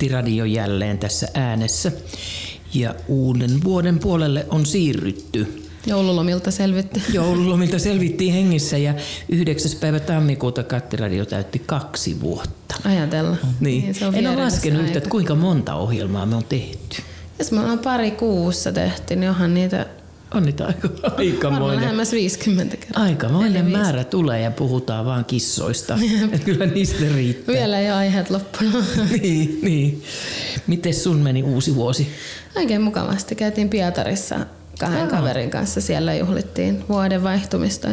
Kattiradio jälleen tässä äänessä. Ja uuden vuoden puolelle on siirrytty. Joululomilta selvitty. Joululomilta selvittiin hengissä ja 9. päivä tammikuuta Kattiradio täytti kaksi vuotta. Ajatella. Niin. niin se on en ole laskenut yhtä, että kuinka monta ohjelmaa me on tehty. Jos me ollaan pari kuussa tehty, niin onhan niitä on niitä aika, aikamoinen. Lähemmäs 50 kertaa. Aikamoinen määrä tulee ja puhutaan vaan kissoista. Kyllä niistä riittää. Vielä ei aiheet loppunut. niin, niin. Miten sun meni uusi vuosi? Oikein mukavasti. Käytiin Pietarissa kahden Aa. kaverin kanssa. Siellä juhlittiin vuoden vaihtumista.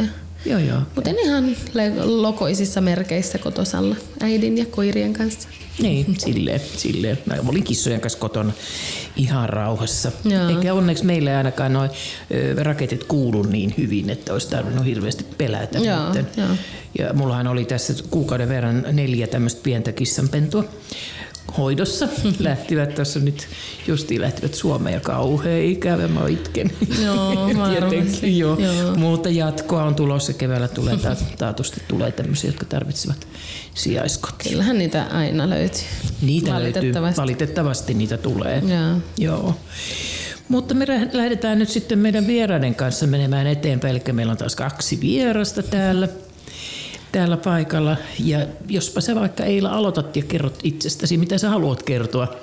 Joo, joo. Mutta ihan lokoisissa merkeissä kotosalla äidin ja koirien kanssa. Niin, silleen, silleen. Mä olin kissojen kanssa kotona ihan rauhassa. Joo. Eikä onneksi meille ainakaan noin raketit kuulu niin hyvin, että olisi tarvinnut hirveästi pelätä. Joo, joo. Ja mullahan oli tässä kuukauden verran neljä tämmöistä pientä kissanpentua hoidossa. Lähtivät tuossa nyt, justiin lähtivät Suomeen ja kauhean ikävä, mä itken. Joo, Tietenkin jo. Joo. Mutta jatkoa on tulossa, keväällä tulee taatusti tulee tämmöisiä, jotka tarvitsevat sijaiskotia. Kyllähän niitä aina löytyy. Niitä valitettavasti. löytyy, valitettavasti niitä tulee. Joo. Joo. Mutta me lähdetään nyt sitten meidän vieraiden kanssa menemään eteenpäin, eli meillä on taas kaksi vierasta täällä täällä paikalla. Ja jospa sä vaikka Eila aloitat ja kerrot itsestäsi, mitä sä haluat kertoa.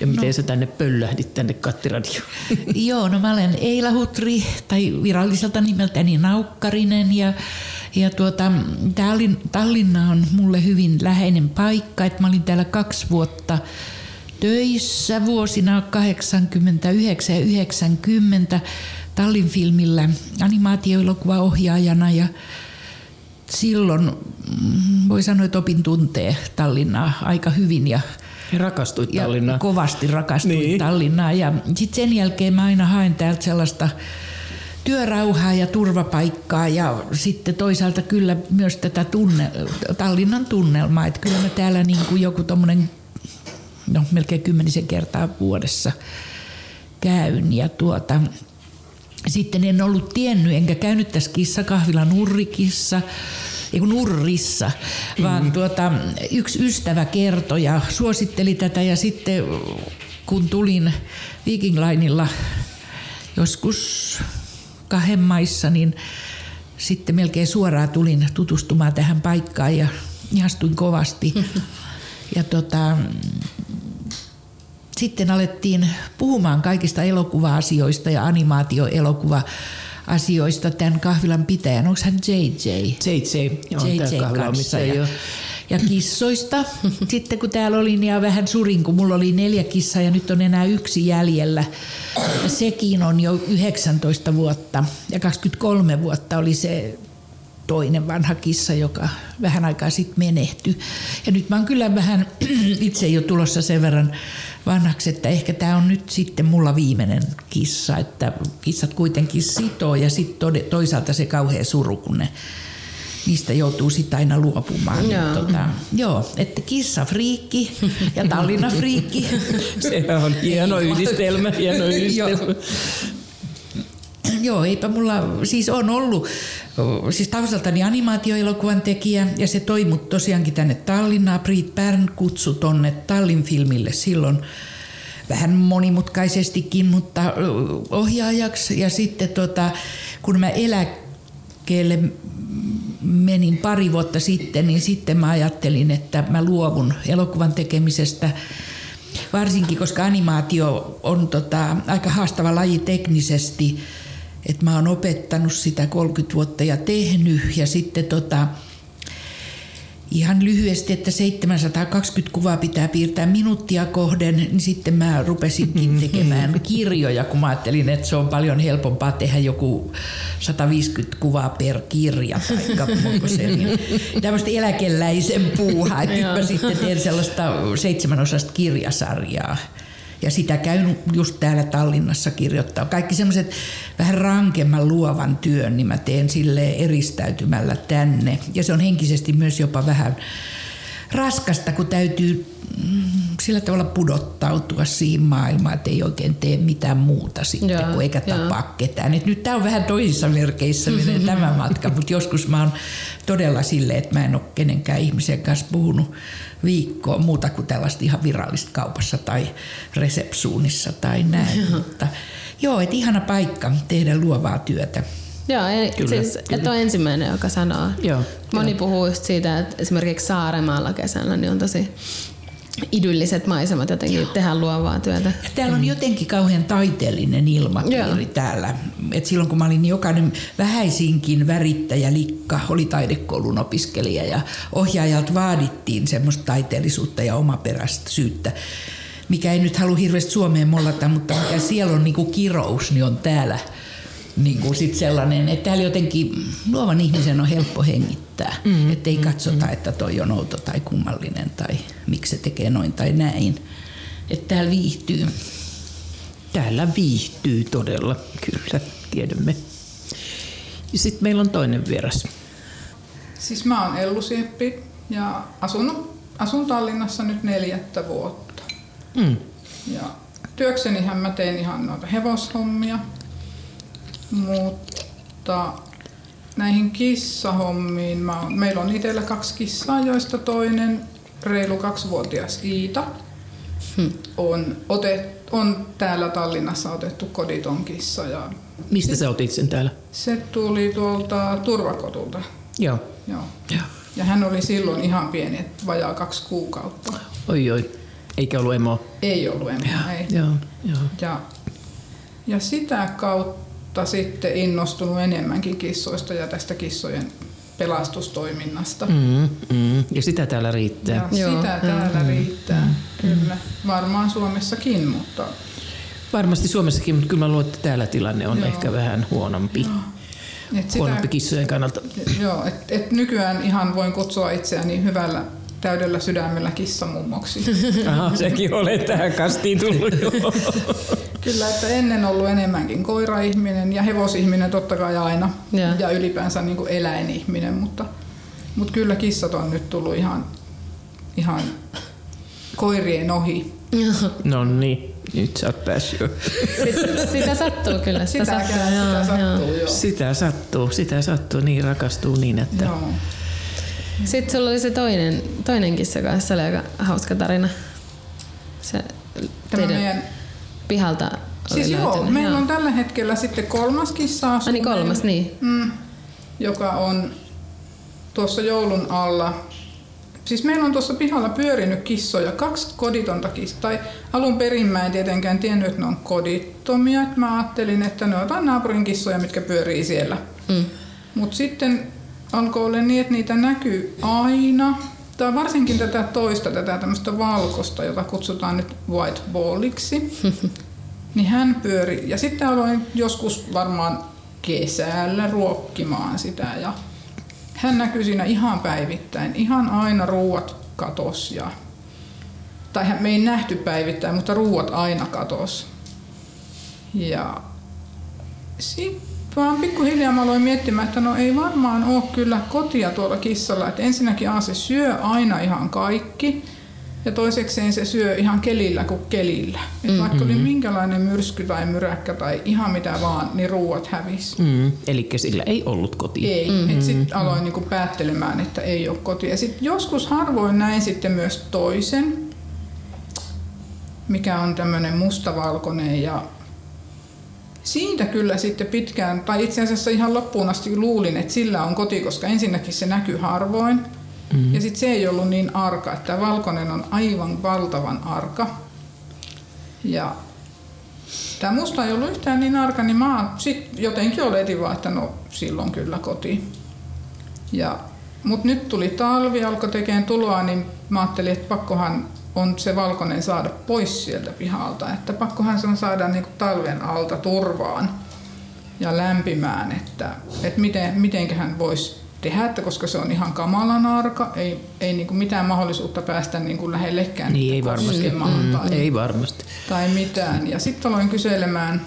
Ja miten no. sä tänne pöllähdit tänne kattiradioon? Joo, no mä olen Eila Hutri, tai viralliselta nimeltäni Naukkarinen. Ja, ja tuota, Tallin, Tallinna on mulle hyvin läheinen paikka. että mä olin täällä kaksi vuotta töissä vuosina 89 ja 90 Tallin filmillä animaatioelokuvaohjaajana ja silloin mm, voi sanoa, että opin tuntee Tallinnaa aika hyvin ja Rakastuit Tallinnaa. Ja kovasti rakastuin niin. Tallinnaa. Ja sitten sen jälkeen mä aina haen täältä sellaista työrauhaa ja turvapaikkaa ja sitten toisaalta kyllä myös tätä tunne, Tallinnan tunnelmaa. Että kyllä mä täällä niin kuin joku tommonen, no melkein kymmenisen kertaa vuodessa käyn. Ja tuota, sitten en ollut tiennyt, enkä käynyt tässä kissakahvila Nurrikissa, ei Nurrissa, vaan mm. tuota, yksi ystävä kertoi ja suositteli tätä ja sitten kun tulin Viking Lineilla joskus kahden maissa, niin sitten melkein suoraan tulin tutustumaan tähän paikkaan ja ihastuin kovasti. Ja tota, sitten alettiin puhumaan kaikista elokuva-asioista ja animaatioelokuva asioista tämän kahvilan pitäjän. Onko hän JJ? JJ, joo, JJ kanssa. Ja, ja kissoista. Sitten kun täällä olin ja vähän surin, kun mulla oli neljä kissaa ja nyt on enää yksi jäljellä. Ja sekin on jo 19 vuotta ja 23 vuotta oli se toinen vanha kissa, joka vähän aikaa sitten menehtyi. Ja nyt mä oon kyllä vähän itse jo tulossa sen verran vanhaksi, että ehkä tämä on nyt sitten mulla viimeinen kissa, että kissat kuitenkin sitoo ja sitten toisaalta se kauhea suru, kun ne niistä joutuu sitten aina luopumaan. Joo. Tota, joo, että kissa friikki ja Tallinna friikki. Se on hieno yhdistelmä, hieno yhdistelmä. Joo, eipä mulla, siis on ollut, siis taustaltani animaatioelokuvan tekijä ja se toi mut tosiaankin tänne Tallinnaan. Brit Bern kutsui tonne Tallin filmille silloin vähän monimutkaisestikin, mutta ohjaajaksi. Ja sitten tota, kun mä eläkkeelle menin pari vuotta sitten, niin sitten mä ajattelin, että mä luovun elokuvan tekemisestä varsinkin koska animaatio on tota, aika haastava laji teknisesti että mä oon opettanut sitä 30 vuotta ja tehnyt. Ja sitten tota, ihan lyhyesti, että 720 kuvaa pitää piirtää minuuttia kohden, niin sitten mä rupesinkin tekemään kirjoja, kun mä ajattelin, että se on paljon helpompaa tehdä joku 150 kuvaa per kirja tai se, niin, tämmöistä eläkeläisen puuhaa. Nyt mä sitten teen sellaista seitsemänosasta kirjasarjaa ja sitä käyn just täällä Tallinnassa kirjoittaa. Kaikki semmoiset vähän rankemman luovan työn, niin mä teen sille eristäytymällä tänne. Ja se on henkisesti myös jopa vähän raskasta, kun täytyy sillä tavalla pudottautua siihen maailmaan, että ei oikein tee mitään muuta sitten, Joo, kun eikä joo. tapaa ketään. Et nyt tämä on vähän toisissa merkeissä menee tämä matka, mutta joskus mä oon todella silleen, että mä en ole kenenkään ihmisen kanssa puhunut viikkoa muuta kuin tällaista ihan virallista kaupassa tai resepsuunissa tai näin. Mutta joo, että ihana paikka tehdä luovaa työtä. Joo, ei, Kyllä, siis kyllä. et ole ensimmäinen, joka sanoo. Joo, Moni joo. puhuu just siitä, että esimerkiksi Saaremaalla kesällä niin on tosi idylliset maisemat jotenkin tehdä luovaa työtä. Ja täällä on jotenkin kauhean taiteellinen ilmapiiri Joo. täällä. Et silloin kun mä olin niin jokainen vähäisinkin värittäjä likka, oli taidekoulun opiskelija ja ohjaajalta vaadittiin semmoista taiteellisuutta ja omaperäistä syyttä mikä ei nyt halua hirveästi Suomeen mollata, mutta mikä siellä on niinku kirous, niin on täällä niinku sit sellainen, että täällä jotenkin luovan ihmisen on helppo hengittää. Mm, että ei katsota, että toi on outo tai kummallinen tai miksi se tekee noin tai näin. Että täällä viihtyy. Täällä viihtyy todella, kyllä, tiedämme. Ja sitten meillä on toinen vieras. Siis mä oon Ellu Sieppi ja asunut, asun Tallinnassa nyt neljättä vuotta. Mm. Ja työksenihän mä teen ihan noita hevoshommia, mutta näihin kissahommiin, mä oon, meillä on itsellä kaksi kissaa, joista toinen reilu kaksivuotias Iita on, otet, on täällä Tallinnassa otettu koditon kissa ja Mistä sä otit sen täällä? se tuli tuolta turvakotulta. Joo. Joo. Joo. Ja hän oli silloin ihan pieni, että vajaa kaksi kuukautta. Oi oi. Eikä ollut emoa. Ei ollut enää, ei. Joo, joo. Ja, ja sitä kautta sitten innostunut enemmänkin kissoista ja tästä kissojen pelastustoiminnasta. Mm, mm. Ja sitä täällä riittää. Ja Joo. sitä täällä riittää, kyllä. Varmaan Suomessakin, mutta Varmasti Suomessakin, mutta kyllä mä luulen, että täällä tilanne on Joo. ehkä vähän huonompi. et sitä, Huonompi kissojen kannalta. joo, et, et nykyään ihan voin kutsua itseäni hyvällä täydellä sydämellä kissamummoksi. Aha, sekin olet tähän kastiin tullut jo. Kyllä, että ennen ollut enemmänkin koiraihminen ja hevosihminen totta kai aina. Joo. Ja ylipäänsä niin kuin eläinihminen, mutta, mutta kyllä kissat on nyt tullut ihan, ihan koirien ohi. No niin, nyt sä oot päässyt jo. Sitä, sitä sattuu kyllä. Sitä, Sitä, sattuu, sitä joo, sattuu, joo. joo. Sitä sattuu, sitä sattuu, niin rakastuu niin, että... joo. Sitten sulla oli se toinen, toinen kissa kanssa, se oli aika hauska tarina. Se Tämä teidän meidän, pihalta siis joo, meillä joo. on tällä hetkellä sitten kolmas kissa Ah, niin kolmas, niin. Mm, joka on tuossa joulun alla. Siis meillä on tuossa pihalla pyörinyt kissoja, kaksi koditonta kissaa. Tai alun perin mä en tietenkään tiennyt, että ne on kodittomia. Mä ajattelin, että ne on jotain naapurin kissoja, mitkä pyörii siellä. Mm. Mutta sitten alkoi olla niin, että niitä näkyy aina. Tai varsinkin tätä toista, tätä tämmöistä valkosta, jota kutsutaan nyt white balliksi. niin hän pyöri. Ja sitten aloin joskus varmaan kesällä ruokkimaan sitä. Ja hän näkyi siinä ihan päivittäin. Ihan aina ruuat katos. Ja, tai hän- me ei nähty päivittäin, mutta ruuat aina katos. Ja sitten vaan pikkuhiljaa mä aloin miettimään, että no ei varmaan ole kyllä kotia tuolla kissalla. Että ensinnäkin A, se syö aina ihan kaikki. Ja toisekseen se syö ihan kelillä kuin kelillä. Et vaikka oli minkälainen myrsky tai myräkkä tai ihan mitä vaan, niin ruuat hävis. Mm, eli sillä ei ollut kotia. Ei. Mm-hmm. Sitten aloin niinku päättelemään, että ei ole kotia. Sitten joskus harvoin näin sitten myös toisen, mikä on tämmöinen mustavalkoinen ja siitä kyllä sitten pitkään, tai itse asiassa ihan loppuun asti luulin, että sillä on koti, koska ensinnäkin se näkyy harvoin. Mm-hmm. Ja sitten se ei ollut niin arka, että tämä valkoinen on aivan valtavan arka. Ja tämä musta ei ollut yhtään niin arka, niin mä sit jotenkin oletin vaan, että no silloin kyllä koti. Ja, mut nyt tuli talvi, alkoi tekemään tuloa, niin mä ajattelin, että pakkohan on se valkoinen saada pois sieltä pihalta. Että pakkohan se on saada niinku talven alta turvaan ja lämpimään, että, että miten, mitenköhän voisi tehdä, että koska se on ihan kamalan arka, ei, ei niinku mitään mahdollisuutta päästä niinku lähellekään Niin ei varmasti. Mm, tai, ei varmasti. tai mitään. Ja sitten aloin kyselemään,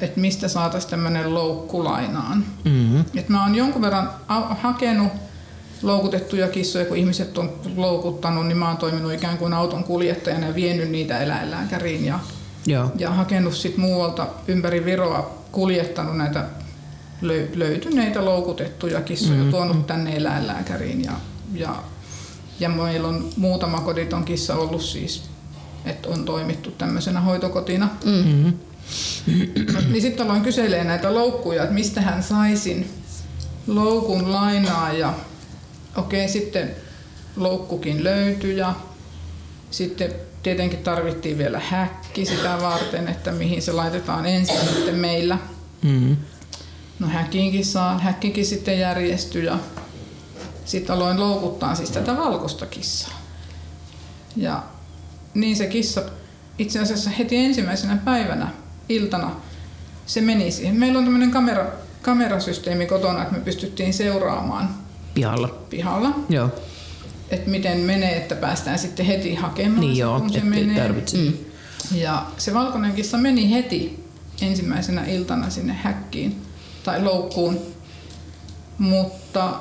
että mistä saataisiin tämmöinen loukku lainaan. Mm, Et mä oon jonkun verran hakenut loukutettuja kissoja, kun ihmiset on loukuttanut, niin mä oon toiminut ikään kuin auton kuljettajana ja vienyt niitä eläinlääkäriin ja, Joo. ja hakenut sit muualta ympäri Viroa kuljettanut näitä löy- löytyneitä loukutettuja kissoja, mm-hmm. tuonut tänne eläinlääkäriin ja, ja, ja meillä on muutama koditon kissa ollut siis, että on toimittu tämmöisenä hoitokotina. Mm-hmm. Niin sitten aloin kyselee näitä loukkuja, että mistä hän saisin loukun lainaa ja okei sitten loukkukin löytyi ja sitten tietenkin tarvittiin vielä häkki sitä varten, että mihin se laitetaan ensin sitten meillä. Mm-hmm. No häkkiinkin saa, häkkikin sitten järjestyi ja sitten aloin loukuttaa siis tätä valkoista kissaa. Ja niin se kissa itse asiassa heti ensimmäisenä päivänä iltana se meni siihen. Meillä on tämmöinen kamera, kamerasysteemi kotona, että me pystyttiin seuraamaan Pihalla. pihalla, Joo. että miten menee, että päästään sitten heti hakemaan Niin se, joo, kun se menee. tarvitse. Mm. Ja se valkoinen kissa meni heti ensimmäisenä iltana sinne häkkiin tai loukkuun, mutta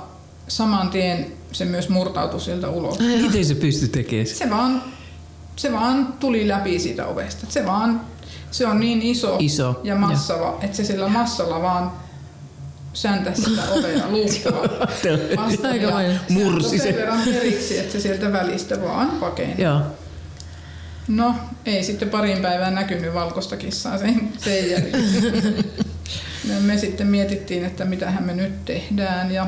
saman tien se myös murtautui sieltä ulos. Miten se pystyy tekemään? Se vaan, se vaan tuli läpi siitä ovesta. Se vaan, se on niin iso, Iso, ja massava, että se sillä massalla vaan säntäsi sitä ovea paljon. Mursi sen se. verran periksi, että se sieltä välistä vaan pakeni. Joo. No, ei sitten parin päivään näkynyt valkoista kissaa sen, sen jälkeen. No, me sitten mietittiin, että mitähän me nyt tehdään ja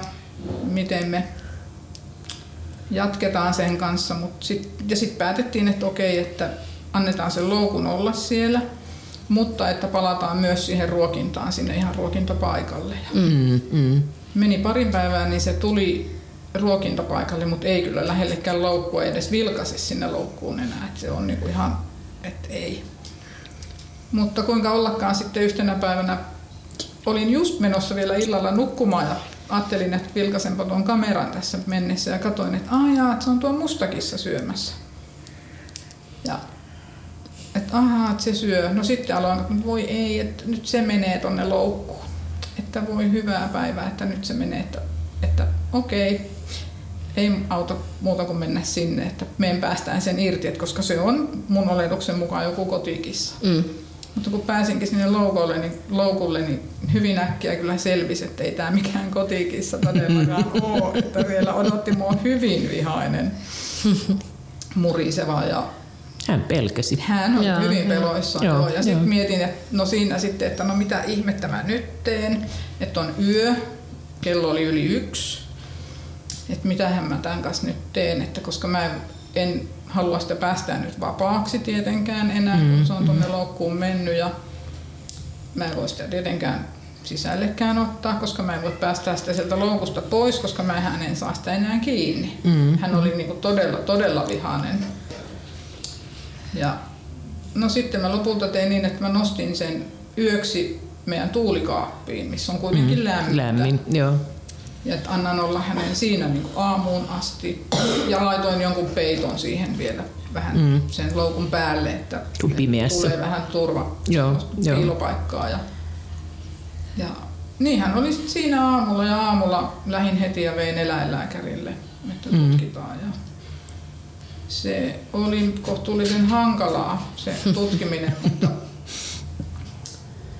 miten me jatketaan sen kanssa. Mut sit, ja sitten päätettiin, että okei, että annetaan sen loukun olla siellä, mutta että palataan myös siihen ruokintaan sinne ihan ruokintapaikalle. Mm, mm. meni parin päivään, niin se tuli ruokintapaikalle, mutta ei kyllä lähellekään loukkua, ei edes vilkase sinne loukkuun enää. Et se on niinku ihan, että ei. Mutta kuinka ollakaan sitten yhtenä päivänä olin just menossa vielä illalla nukkumaan ja ajattelin, että vilkaisenpa tuon kameran tässä mennessä ja katsoin, että aijaa, että se on tuo mustakissa syömässä. Ja että ahaa, että se syö. No sitten aloin, että voi ei, että nyt se menee tonne loukkuun. Että voi hyvää päivää, että nyt se menee, että, että okei, ei auta muuta kuin mennä sinne, että meidän päästään sen irti, että koska se on mun oletuksen mukaan joku kotikissa. Mm. Mutta kun pääsinkin sinne loukulle, niin, loukulle, niin hyvin äkkiä kyllä selvisi, että ei tämä mikään kotikissa todellakaan ole. Että vielä odotti mua hyvin vihainen, muriseva ja Hän pelkäsi. hän on Joo, hyvin peloissaan. Joo, Joo, ja sitten mietin, että no siinä sitten, että no mitä ihmettä mä nyt teen, että on yö, kello oli yli yksi, että mitähän mä tämän kanssa nyt teen, että koska mä en halua sitä päästää nyt vapaaksi tietenkään enää, mm, kun se on tuonne loukkuun mennyt ja mä en voi sitä tietenkään sisällekään ottaa, koska mä en voi päästää sitä sieltä loukusta pois, koska mä en saa sitä enää kiinni. Mm, Hän oli niinku todella, todella vihainen. Ja no sitten mä lopulta tein niin, että mä nostin sen yöksi meidän tuulikaappiin, missä on kuitenkin mm, lämmintä. Lämmin, joo. Ja että annan olla hänen siinä niin kuin aamuun asti. Ja laitoin jonkun peiton siihen vielä vähän Mm. mm. sen loukun päälle, että tulee vähän turva Joo, piilopaikkaa. Ja, ja niin hän oli siinä aamulla ja aamulla lähin heti ja vein eläinlääkärille, että Mm. tutkitaan. Ja se oli kohtuullisen hankalaa se tutkiminen, mutta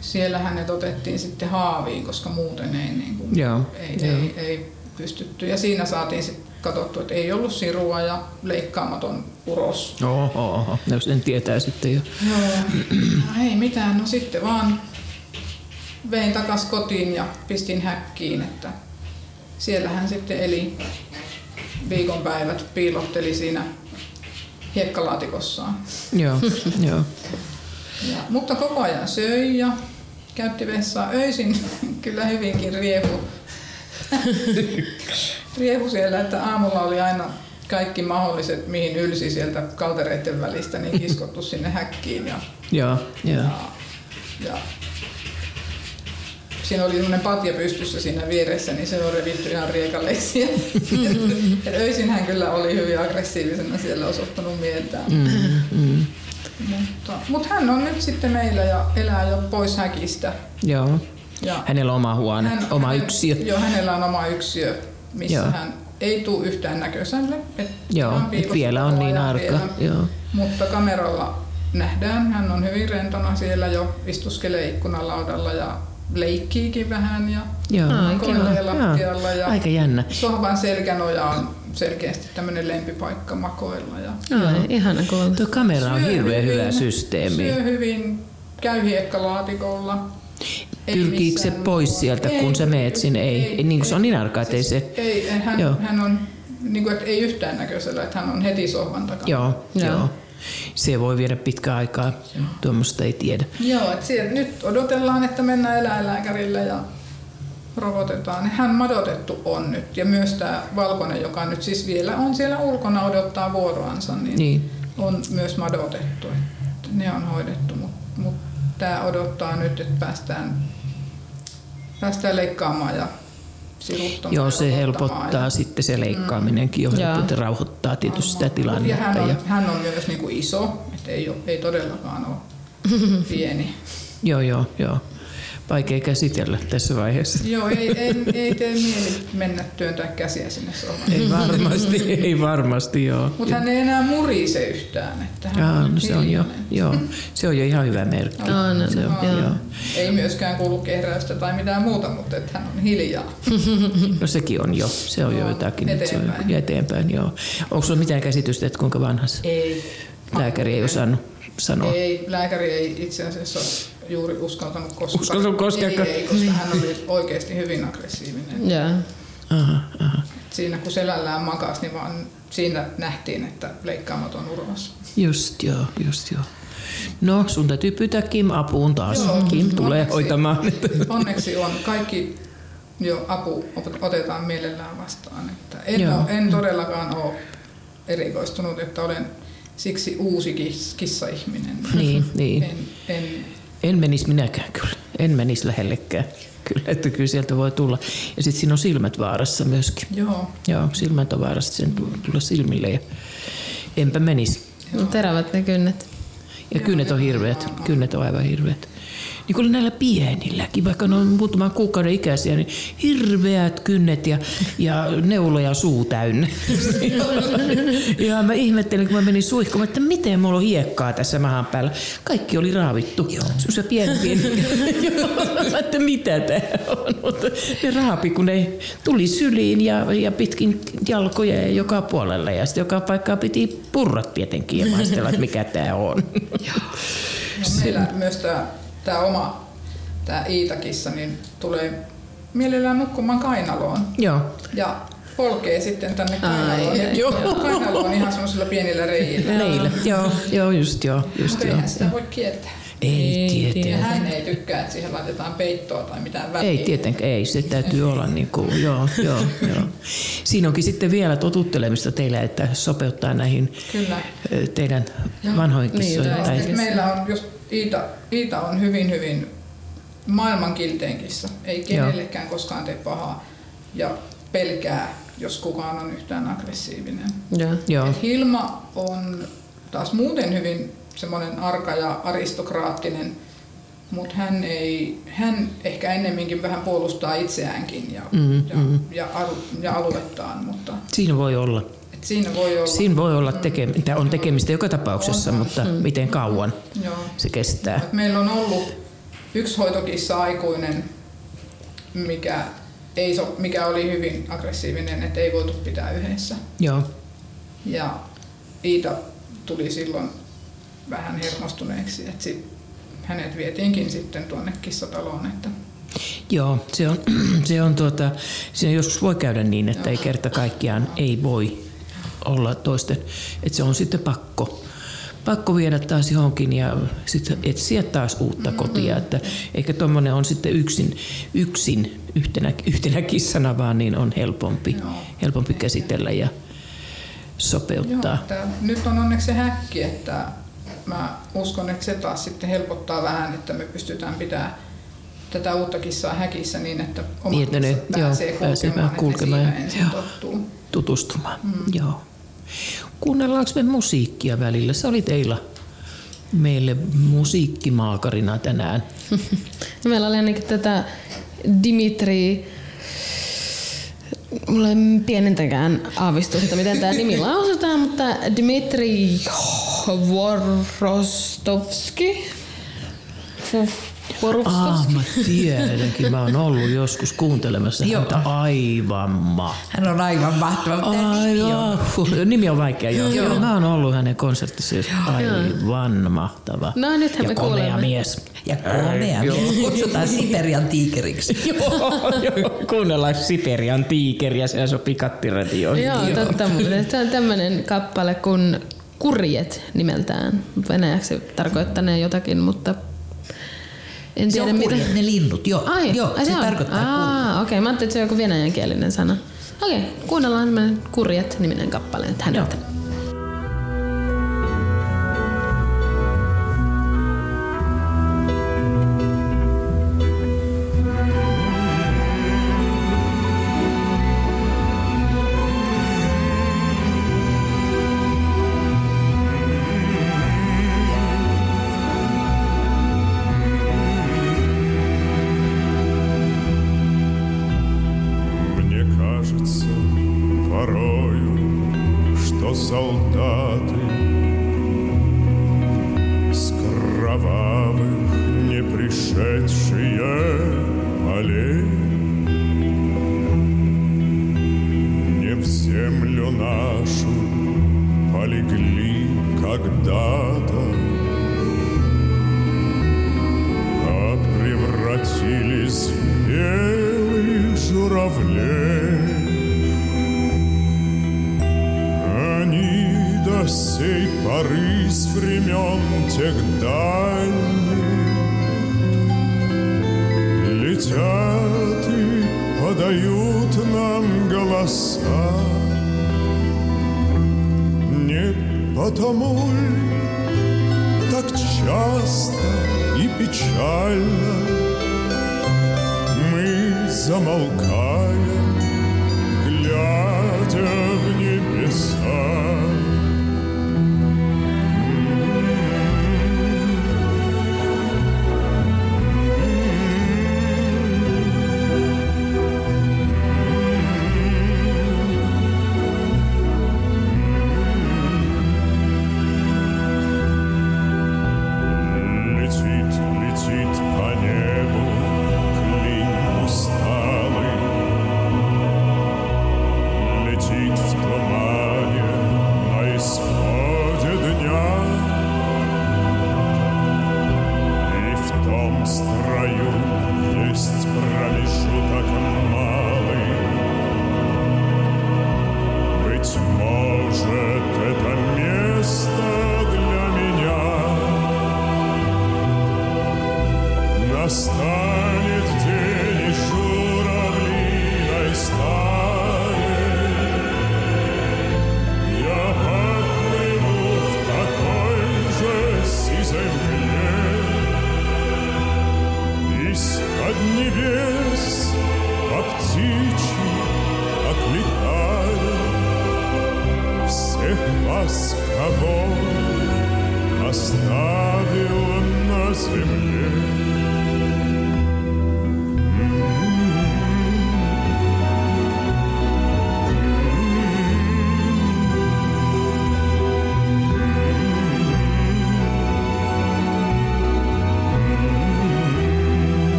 siellä hänet otettiin sitten haaviin, koska muuten ei, niin kuin, Joo, ei, joo. ei, ei pystytty. Ja siinä saatiin sitten katsottu, että ei ollut sirua ja leikkaamaton uros. Oho, oho. No sen tietää sitten jo. Joo. No ei mitään, no sitten vaan vein takas kotiin ja pistin häkkiin, että siellä hän sitten eli viikonpäivät, piilotteli siinä hiekkalaatikossaan. Joo, joo. Ja, mutta koko ajan söi ja käytti vessaa öisin kyllä hyvinkin riehu. riehu siellä, että aamulla oli aina kaikki mahdolliset, mihin ylsi sieltä kaltereiden välistä, niin kiskottu sinne häkkiin. Ja, Joo, joo. ja, ja siinä oli semmoinen patja pystyssä siinä vieressä, niin se on revitty ihan riekaleiksi. Et öisin hän kyllä oli hyvin aggressiivisena siellä osoittanut mieltään. Mm, mm. Mutta, mutta hän on nyt sitten meillä ja elää jo pois häkistä. Joo. Ja Hänellä on oma huone, oma hänen- yksiö. Joo, hänellä on oma yksiö, missä Joo. hän ei tule yhtään näköiselle. Et Joo, hän et vielä on niin arka. vielä. Joo. Mutta kameralla nähdään, hän on hyvin rentona siellä jo, istuskelee ikkunalaudalla ja leikkiikin vähän ja Joo. Kiva. lattialla. Ja Aika jännä. sohvan selkänoja on selkeästi tämmöinen lempipaikka makoilla. Ja Ai, ihana kuulla. Tuo kamera on syö hirveän hyvin, hyvä systeemi. Syö hyvin, käy hiekkalaatikolla. Ei Pyrkiikö se pois muualla. sieltä, kun sä meet sinne? Ei. Ei, niin kuin se on niin arkaa, että ei se... Ei, hän, Joo. hän on niin kuin, että ei yhtään näköisellä, että hän on heti sohvan takana. Joo, Joo. joo. Se voi viedä pitkä aikaa. Tuommoista ei tiedä. Joo, että sieltä nyt odotellaan, että mennään eläinlääkärille ja rokotetaan. Hän madotettu on nyt ja myös tämä valkoinen, joka nyt siis vielä on siellä ulkona odottaa vuoroansa, niin, Niin. on myös madotettu. Että ne on hoidettu, mutta mut tämä odottaa nyt, että päästään, päästään leikkaamaan ja Joo, ja se helpottaa ja- sitten se leikkaaminenkin jo, helpottaa, että rauhoittaa tietysti sitä Ja tilannetta. hän on, Ja, hän on myös niin kuin iso, että ei, ole, ei todellakaan ole pieni. joo, joo, joo. Vaikea käsitellä tässä vaiheessa. Joo, ei, ei, ei tee mieli mennä työntää käsiä sinne sohvalle. Ei varmasti, ei varmasti, joo. Mutta hän ei enää murise yhtään. Että hän Jaa, on no se on jo, joo, se on jo ihan hyvä merkki. On, on, se on, joo. joo. Ei myöskään kuulu kehräystä tai mitään muuta, mutta että hän on hiljaa. No sekin on jo, se on jo Joo, jotakin. että Se on, eteenpäin. eteenpäin, joo. Onko sulla mitään käsitystä, että kuinka vanha Ei. lääkäri ei osannut sanoa? Ei, lääkäri ei itse asiassa juuri uskaltanut koskaan. Uskaltanut koskaan. Ei, ei, koska hän oli oikeasti hyvin aggressiivinen. Joo. Aha, aha. Siinä kun selällään makasi, niin vaan siinä nähtiin, että leikkaamaton uros. Just joo, just joo. No, sun täytyy pyytää Kim apuun taas. Joo, Kim tulee onneksi. hoitamaan. Onneksi on. Kaikki jo apu otetaan mielellään vastaan. Että en, Joo. ole, en todellakaan ole erikoistunut, että olen siksi uusi kis- kissaihminen. Niin, niin. En, en, En menisi minäkään kyllä. En menisi lähellekään. Kyllä, että kyllä sieltä voi tulla. Ja sitten siinä on silmät vaarassa myöskin. joo, Joo, silmät on vaarassa sen tu- tulla silmille. Ja enpä menisi. No, terävät ne kynnet. Ja kynnet on hirveät. Kynnet on aivan hirveät. Niin kuin näillä pienilläkin, vaikka ne on muutaman kuukauden ikäisiä, niin hirveät kynnet ja, ja neulo ja suu täynnä. ja mä ihmettelin, kun mä menin suihkumaan, että miten mulla on hiekkaa tässä mahan päällä. Kaikki oli raavittu. Semmoisia pieni pieni. Joo, että mitä tää on. Mutta ne raapi, kun ne tuli syliin ja, ja pitkin jalkoja ja joka puolella. Ja sitten joka paikkaa piti purra tietenkin ja maistella, että mikä tää on. no meillä myös tämä, tämä oma tämä Iitakissa niin tulee mielellään nukkumaan kainaloon. Joo. Ja polkee sitten tänne kainaloon. Ai, joo. Kainalo on ihan semmoisilla pienillä reillä. Leillä. Joo, joo, just joo. Just Mutta joo. eihän sitä voi kieltää. Ei Ei tietenkään. hän ei tykkää, että siihen laitetaan peittoa tai mitään väliä. Ei tietenkään, ei. Se täytyy olla niin kuin, joo, joo, joo. Siinä onkin sitten vielä totuttelemista teillä, että sopeuttaa näihin Kyllä. teidän vanhoihin Niin, kissoihin. joo. tai, Sitten meillä on, jos Iita, Iita on hyvin, hyvin maailman kiltein kissa. Ei kenellekään koskaan tee pahaa ja pelkää, jos kukaan on yhtään aggressiivinen. Joo. joo, Et Hilma on taas muuten hyvin semmoinen arka ja aristokraattinen, mutta hän, ei, hän ehkä ennemminkin vähän puolustaa itseäänkin ja, Mm, ja, mm. ja, alu, ja aluettaan, mutta siinä voi olla. et siinä voi olla. Siinä voi olla tekemistä, on tekemistä joka tapauksessa, On. mutta miten kauan Joo. se kestää. Et Meillä on ollut yksi hoitokissa aikuinen, mikä, ei so, mikä oli hyvin aggressiivinen, että ei voitu pitää yhdessä. Joo, Ja Iita tuli silloin vähän hermostuneeksi, että sit hänet vietiinkin sitten tuonne kissataloon. Että Joo, se on, se on tuota, se joskus voi käydä niin, että ei kerta kaikkiaan ei voi olla toisten, että se on sitten pakko, pakko viedä taas johonkin ja sitten etsiä taas uutta kotia, että eikä tuommoinen on sitten yksin, yksin yhtenä, yhtenä kissana, vaan niin on helpompi, helpompi käsitellä ja sopeuttaa. Joo, että nyt on onneksi se häkki, että mä uskon, että se taas sitten helpottaa vähän, että me pystytään pitämään tätä uutta kissaa häkissä niin, että omat Niin, että ne- pääsee joo, pääsee kulkemaan, vähän kulkemaan että ja- ensin joo. tottuu. tutustumaan. Mm. Joo. Kuunnellaanko me musiikkia välillä? Sä olit Eila meille musiikkimaakarina tänään. Meillä oli ainakin tätä Dimitri Mulla ei pienintäkään aavistusta, miten tämä nimi lausutaan, mutta Dmitri Vorostovski. Ah, mä tiedänkin. Mä oon ollut joskus kuuntelemassa Joo. häntä aivan mahtavaa. Hän on aivan mahtava. tämä nimi on- Aivan. Puh, Nimi on vaikea, joo. joo. Mä oon ollut hänen konsertissa jos aivan mahtava. No, nythän ja me komea kuulemme. mies. Ja komea mies. Kutsutaan Siperian tiikeriksi. joo, joo. Kuunnellaan Siperian tiikeriä, se sopii kattiradioihin. Joo, totta muuten. Se on tämmöinen kappale kuin Kurjet nimeltään. Venäjäksi tarkoittaneen jotakin, mutta en Se tiedä on mitä. kurjat, ne linnut, joo. Ai, joo ai se, on. tarkoittaa. Aa, okei. Mä ajattelin, että se on joku venäjänkielinen sana. Okei, kuunnellaan tämmöinen Kurjet-niminen kappale nyt häneltä. Кажется порою, что солдаты времен тех дальних летят и подают нам голоса. Не потому так часто и печально мы замолкаем,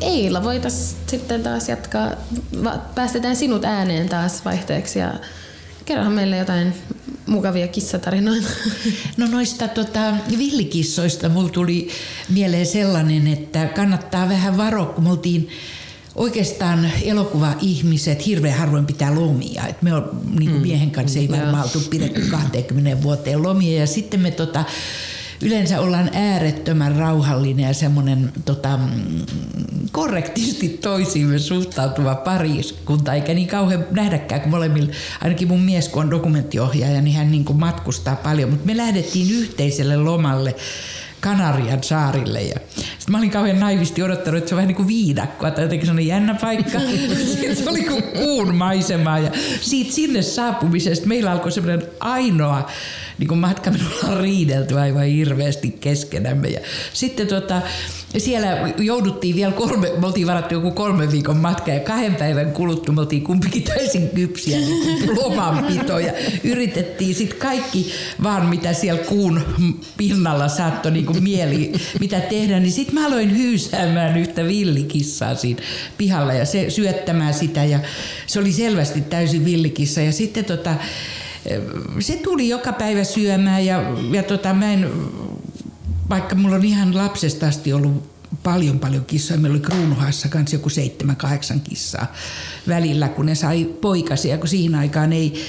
Eila, voitais sitten taas jatkaa. Va- päästetään sinut ääneen taas vaihteeksi ja Kerrohan meille jotain mukavia kissatarinoita. No noista tota, villikissoista mulla tuli mieleen sellainen, että kannattaa vähän varoa, kun me oltiin oikeastaan elokuva-ihmiset hirveän harvoin pitää lomia. Et me on, niin kuin miehen kanssa ei varmaan oltu pidetty 20 vuoteen lomia. Ja sitten me tota, yleensä ollaan äärettömän rauhallinen ja semmoinen tota, mm, korrektisti toisiimme suhtautuva pariskunta, eikä niin kauhean nähdäkään kuin molemmilla, ainakin mun mies kun on dokumenttiohjaaja, niin hän niin kuin matkustaa paljon, mutta me lähdettiin yhteiselle lomalle Kanarian saarille. Ja sitten mä olin kauhean naivisti odottanut, että se on vähän niin kuin viidakkoa tai jotenkin sellainen jännä paikka. Sitten se oli kuin kuun maisema ja siitä sinne saapumisesta meillä alkoi semmoinen ainoa niin kuin matka, me ollaan riidelty aivan hirveästi keskenämme. Ja sitten tota, siellä jouduttiin vielä kolme, me oltiin varattu joku kolme viikon matka ja kahden päivän kuluttua me oltiin kumpikin täysin kypsiä niin ja yritettiin sitten kaikki vaan mitä siellä kuun pinnalla saattoi niin kuin mieli mitä tehdä, niin sitten mä aloin hyysäämään yhtä villikissaa siinä pihalla ja se syöttämään sitä ja se oli selvästi täysin villikissa ja sitten tota, se tuli joka päivä syömään ja, ja tota, mä en, vaikka mulla on ihan lapsesta asti ollut paljon paljon kissoja. Meillä oli Kruunuhassa kanssa joku seitsemän, kahdeksan kissaa välillä, kun ne sai poikasia, kun siihen aikaan ei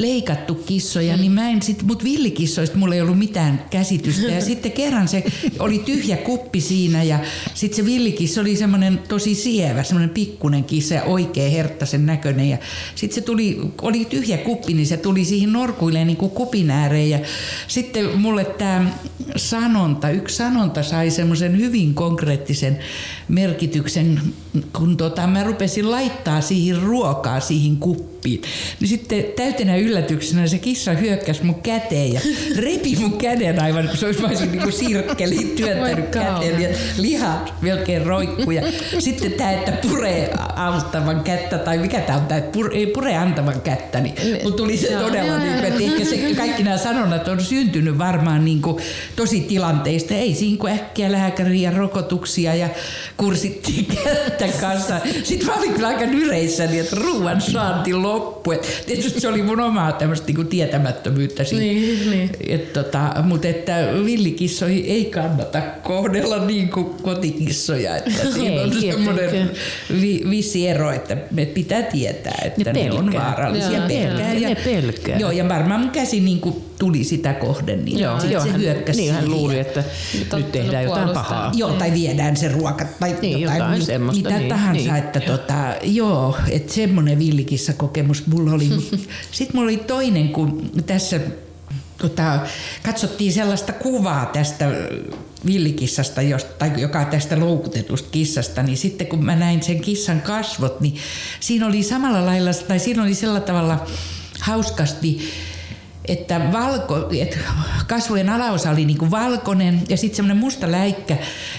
leikattu kissoja, mm. niin mä en sit, mut villikissoista mulla ei ollut mitään käsitystä. Ja sitten kerran se oli tyhjä kuppi siinä ja sitten se villikissa oli semmoinen tosi sievä, semmoinen pikkunen kissa ja oikein herttaisen näköinen. Ja sitten se tuli, oli tyhjä kuppi, niin se tuli siihen norkuilleen niin kuin kupin ääreen. Ja sitten mulle tämä sanonta, yksi sanonta sai semmoisen hyvin konkreettisen merkityksen, kun tota, mä rupesin laittaa siihen ruokaa siihen kuppiin. Niin sitten täytenä yllätyksenä se kissa hyökkäsi mun käteen ja repi mun käden aivan, kun se olisi vain niin sirkkeliin työttänyt käteen ja lihat melkein roikkuu. Ja sitten tämä, että puree auttavan kättä tai mikä tämä on tämä, että pure, ei pure antavan kättä, niin mun tuli se todella, niin, että ehkä se, kaikki nämä sanonnat on syntynyt varmaan niin kuin tosi tilanteista. Ei siinä kuin äkkiä lääkäriä ja rokotuksia ja kursittiin kättä kanssa. Sitten mä olin kyllä aika nyreissäni, että ruoan saanti loppui. Et tietysti se oli mun omaa tämmöistä niinku tietämättömyyttä siinä. Niin, niin. Et tota, mutta että villikissoihin ei kannata kohdella niin kuin kotikissoja. Että siinä on semmoinen vi, vissi ero, että me pitää tietää, että Ne ne, on vaarallisia. Joo, pelkää. Ja, Ne pelkää. Joo, ja varmaan mun käsi niin kuin tuli sitä kohden, niin Joo, sit joo, se hyökkäsi niin hän luuli, että nyt Tottunut tehdään jotain pahaa. Joo, tai viedään se ruoka tai Niin, jotain, jotain semmoista, mitä niin, tahansa. niin. Että tota, joo, että semmoinen villikissakokemus mulla oli. Sitten mulla oli toinen, kun tässä tota, katsottiin sellaista kuvaa tästä villikissasta, josta, tai joka tästä loukutetusta kissasta, niin sitten kun mä näin sen kissan kasvot, niin siinä oli samalla lailla, tai siinä oli sillä tavalla hauskasti että, valko, että kasvojen alaosa oli niin kuin valkoinen ja sitten semmoinen musta läikkä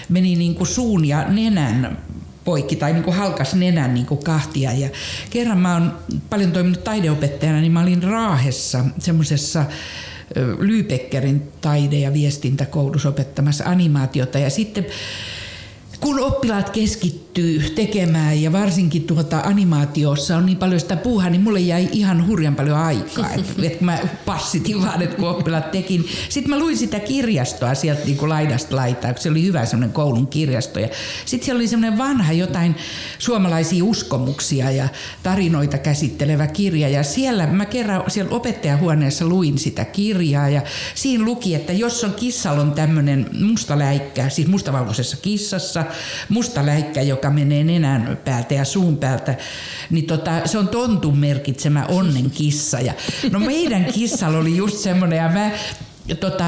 meni niin kuin suun ja nenän poikki tai niin kuin halkas nenän niin kuin kahtia. Ja kerran mä oon paljon toiminut taideopettajana, niin mä olin Raahessa semmoisessa Lyypekkerin taide- ja viestintäkoulussa opettamassa animaatiota ja sitten kun oppilaat keskittyy tekemään ja varsinkin tuota animaatiossa on niin paljon sitä puuhaa, niin mulle jäi ihan hurjan paljon aikaa. Että et mä passitin vaan, että kun oppilaat tekin. Sitten mä luin sitä kirjastoa sieltä niin kuin laidasta laitaa, kun se oli hyvä semmoinen koulun kirjasto. Sitten siellä oli semmoinen vanha jotain suomalaisia uskomuksia ja tarinoita käsittelevä kirja. Ja siellä mä kerran siellä opettajahuoneessa luin sitä kirjaa ja siinä luki, että jos on kissalla on tämmöinen musta läikkä, siis mustavalkoisessa kissassa, musta läikkä, joka menee nenän päältä ja suun päältä, niin tota, se on tontun merkitsemä onnen kissa. Ja, no meidän kissalla oli just semmoinen, ja mä tota,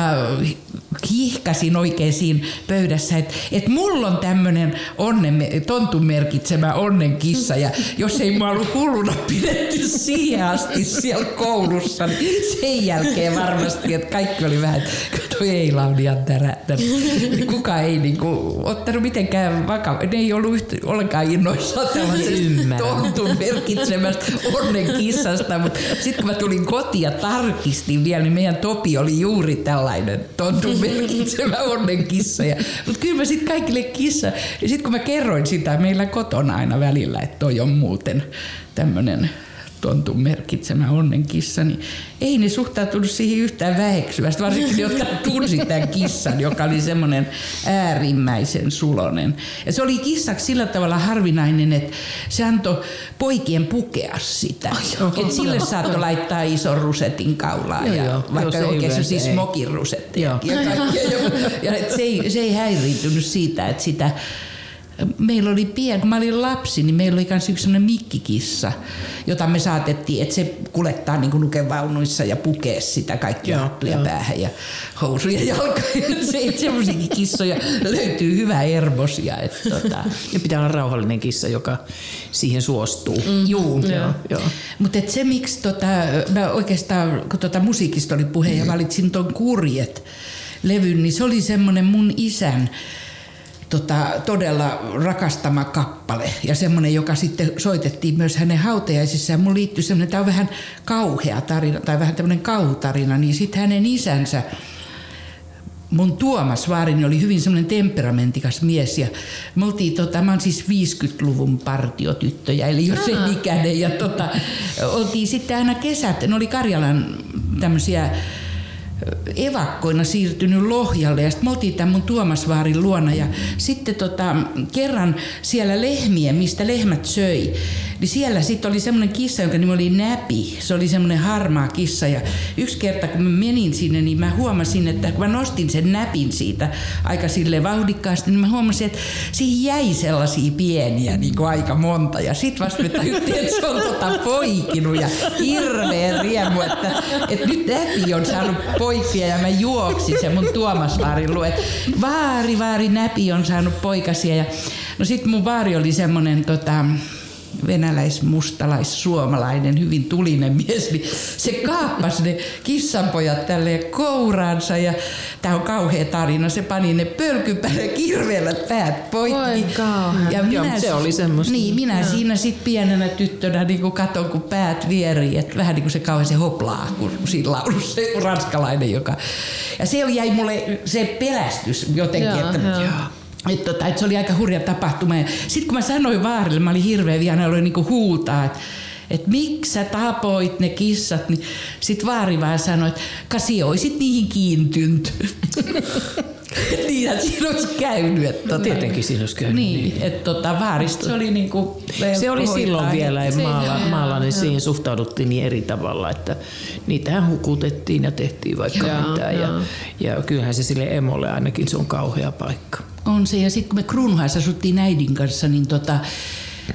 hihkasin oikein siinä pöydässä, että et mulla on tämmöinen onnen, tontun merkitsemä onnen kissa ja jos ei mä ollut hulluna pidetty siihen asti siellä koulussa, niin sen jälkeen varmasti, että kaikki oli vähän, että toi ei Laudian tärättänyt. Niin Kuka ei niinku, ottanut mitenkään vakavaa. Ne ei ollut yhtä, ollenkaan innoissaan tällaisesta Ymmärrän. tontun merkitsemästä onnen kissasta, mutta sitten kun mä tulin kotiin ja tarkistin vielä, niin meidän Topi oli juuri tällainen tontun merkitsemä onnen kissa. Ja, mutta kyllä mä sitten kaikille kissa, ja sitten kun mä kerroin sitä meillä kotona aina välillä, että toi on muuten tämmöinen tontun merkitsemä onnenkissa, niin ei ne suhtautunut siihen yhtään väheksyvästi, varsinkin ne, jotka tunsi tämän kissan, joka oli semmoinen äärimmäisen sulonen. Ja se oli kissaksi sillä tavalla harvinainen, että se antoi poikien pukea sitä. että sille saattoi laittaa ison rusetin kaulaan Joo, ja joo. vaikka Joo, se oikein yleensä siis mokin rusetteja Joo. ja kaikkea. Ja, ja et se, ei, se ei häiriintynyt siitä, että sitä Meillä oli pieni, kun mä olin lapsi, niin meillä oli myös yksi sellainen mikkikissa, jota me saatettiin, että se kulettaa niin kuin nukevaunuissa ja pukee sitä kaikkia hattuja päähän ja housuja jalkoihin. Se, semmoisiakin kissoja löytyy hyvä erbosia. Että tota. Ja pitää olla rauhallinen kissa, joka siihen suostuu. Mm. Juu. Joo, joo. Mutta se miksi tota, mä oikeastaan, kun tota musiikista oli puhe ja valitsin ton Kurjet levyn, niin se oli semmoinen mun isän tota, todella rakastama kappale. Ja semmoinen, joka sitten soitettiin myös hänen hautajaisissaan. Mun liittyy semmoinen, tämä on vähän kauhea tarina tai vähän tämmöinen kauhutarina, niin sitten hänen isänsä mun Tuomas Vaarini oli hyvin semmoinen temperamentikas mies. Ja me oltiin, tota, mä oon siis 50-luvun partiotyttöjä, eli jos ei ikäinen. Ja tota, oltiin sitten aina kesät, ne oli Karjalan tämmöisiä evakkoina siirtynyt Lohjalle. Ja sitten me oltiin tämän mun Tuomasvaarin luona. Ja sitten tota, kerran siellä lehmiä, mistä lehmät söi, niin siellä sitten oli semmoinen kissa, jonka nimi oli Näpi. Se oli semmoinen harmaa kissa ja yksi kerta kun mä menin sinne, niin mä huomasin, että kun mä nostin sen näpin siitä aika sille vauhdikkaasti, niin mä huomasin, että siihen jäi sellaisia pieniä niin kuin aika monta ja sitten vasta me tajuttiin, että se on tota poikinut ja hirveä riemu, että, että nyt Näpi on saanut poikia ja mä juoksin sen mun Tuomas Vaarin luo, että vaari, vaari, Näpi on saanut poikasia ja no sit mun vaari oli semmonen tota, venäläis, mustalais, suomalainen, hyvin tulinen mies, niin se kaappasi ne kissanpojat tälle kouraansa ja tämä on kauhea tarina, se pani ne pölkypäälle kirveellä päät poikki. Ja Joo, se oli semmoista. Niin, minä siinä sitten pienenä tyttönä niin kuin katon, kun päät vierii, että vähän niin kuin se kauhean se hoplaa, kun siinä laulussa se ranskalainen, joka... Ja se jäi mulle se pelästys jotenkin, Joo, että... joo. Että, tota, että se oli aika hurja tapahtuma. Sitten kun mä sanoin Vaarille, mä olin hirveä viana, aloin niinku huutaa, että että miksi sä tapoit ne kissat, niin sit Vaari vaan sanoi, että kasi oisit niihin kiintynyt. Niinhän siinä olisi käynyt. Että, tota, Tietenkin siinä olisi käynyt Niin, niin. että tota, Vaarista se oli niinku Se oli silloin heti. vielä Se- maala, joo, maalla, niin siihen suhtauduttiin niin eri tavalla, että niitähän hukutettiin ja tehtiin vaikka Joo, mitä. Ja, joo. ja kyllähän se sille emolle ainakin se on kauhea paikka. On se, ja sitten kun me Kruunhaassa asuttiin äidin kanssa, niin tota,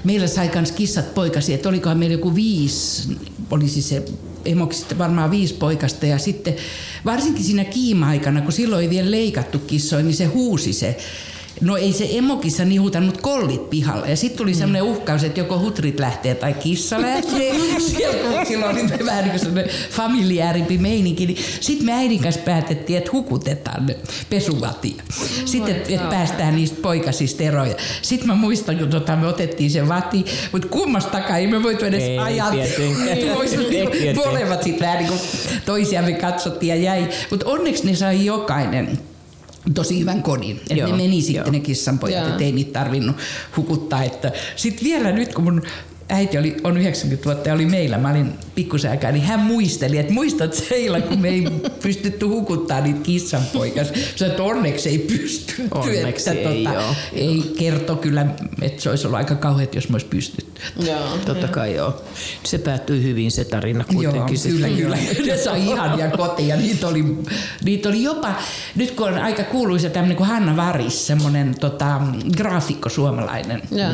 meillä sai kans kissat poikasi, että olikohan meillä joku viisi, olisi se emoksi varmaan viisi poikasta, ja sitten varsinkin siinä kiima-aikana, kun silloin ei vielä leikattu kissoja, niin se huusi se No ei se emokissa nihutanut kollit pihalla. Ja sitten tuli semmoinen uhkaus, että joko hutrit lähtee tai kissa lähtee. Siellä kun silloin oli vähän niin kuin semmoinen familiäärimpi meininki. Niin sitten me äidin kanssa päätettiin, että hukutetaan ne pesuvatia. Sitten, että et päästään niistä poikasista eroja. Sitten mä muistan, kun tota, me otettiin se vati, mutta kummastakaan ei me voitu edes Ei, ajatella. niinku molemmat sitten vähän niin kuin toisiamme katsottiin ja jäi. Mutta onneksi ne sai jokainen tosi hyvän kodin. Että Joo, ne meni sitten joo. ne kissanpojat, Joo. että ei niitä tarvinnut hukuttaa. Sitten vielä nyt, kun mun äiti oli, on 90 vuotta ja oli meillä, mä olin pikkusääkään, niin hän muisteli, että muistat Seila, kun me ei pystytty hukuttaa niitä kissanpoikas. Sä että onneksi ei pystytty. Onneksi että, ei, joo. ei kerto kyllä, että se olisi ollut aika kauheat, jos me olisi pystytty. Joo. Totta kai joo. Se päättyi hyvin se tarina kuitenkin. Joo, se- kyllä, kyllä. Ne sai ihania kotia. Niitä oli, niitä oli jopa, nyt kun on aika kuuluisa tämmöinen kuin Hanna Varis, semmoinen tota, graafikko suomalainen. Joo.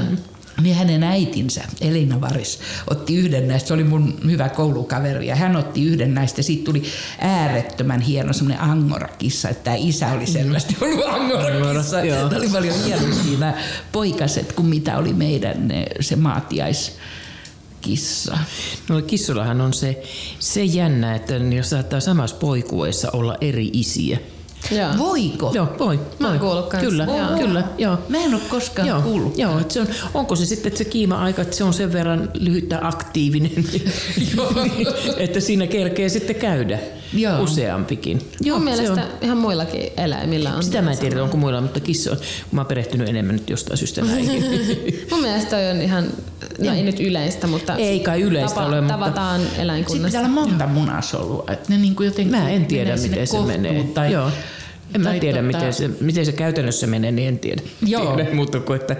Niin hänen äitinsä, Elina Varis, otti yhden näistä, se oli mun hyvä koulukaveri, ja hän otti yhden näistä, ja siitä tuli äärettömän hieno semmoinen angorakissa, että tämä isä oli selvästi ollut angorakissa. Angora. Ne oli paljon hienompia nämä poikaset kuin mitä oli meidän ne, se maatiaiskissa. No kissollahan on se, se jännä, että jos saattaa samassa poikueessa olla eri isiä. Joo. Voiko? Joo, voi. Mä oon voi. kuullut kans. Kyllä, Joo. kyllä, joo. Mä en ole koskaan Joo, kuullut. joo että se on, onko se sitten että se kiima-aika, että se on sen verran lyhyttä aktiivinen, että siinä kerkee sitten käydä Joo. useampikin. Joo, Mun se on. mielestä ihan muillakin eläimillä on. Sitä mä en tiedä, onko muilla, mutta kissa on, kun mä oon perehtynyt enemmän nyt jostain syystä näihin. Mun mielestä toi on ihan no ei nyt yleistä, mutta Ei kai yleistä ole, mutta- tavataan Sitten eläinkunnassa. pitää olla monta munasolua, että ne niin kuin jotenkin Mä en tiedä, miten se kohtuun menee. Tai, Joo. En mä tai tiedä, tota- miten, se, miten se käytännössä menee, niin en tiedä. Joo. Tiedä, mutta kun että,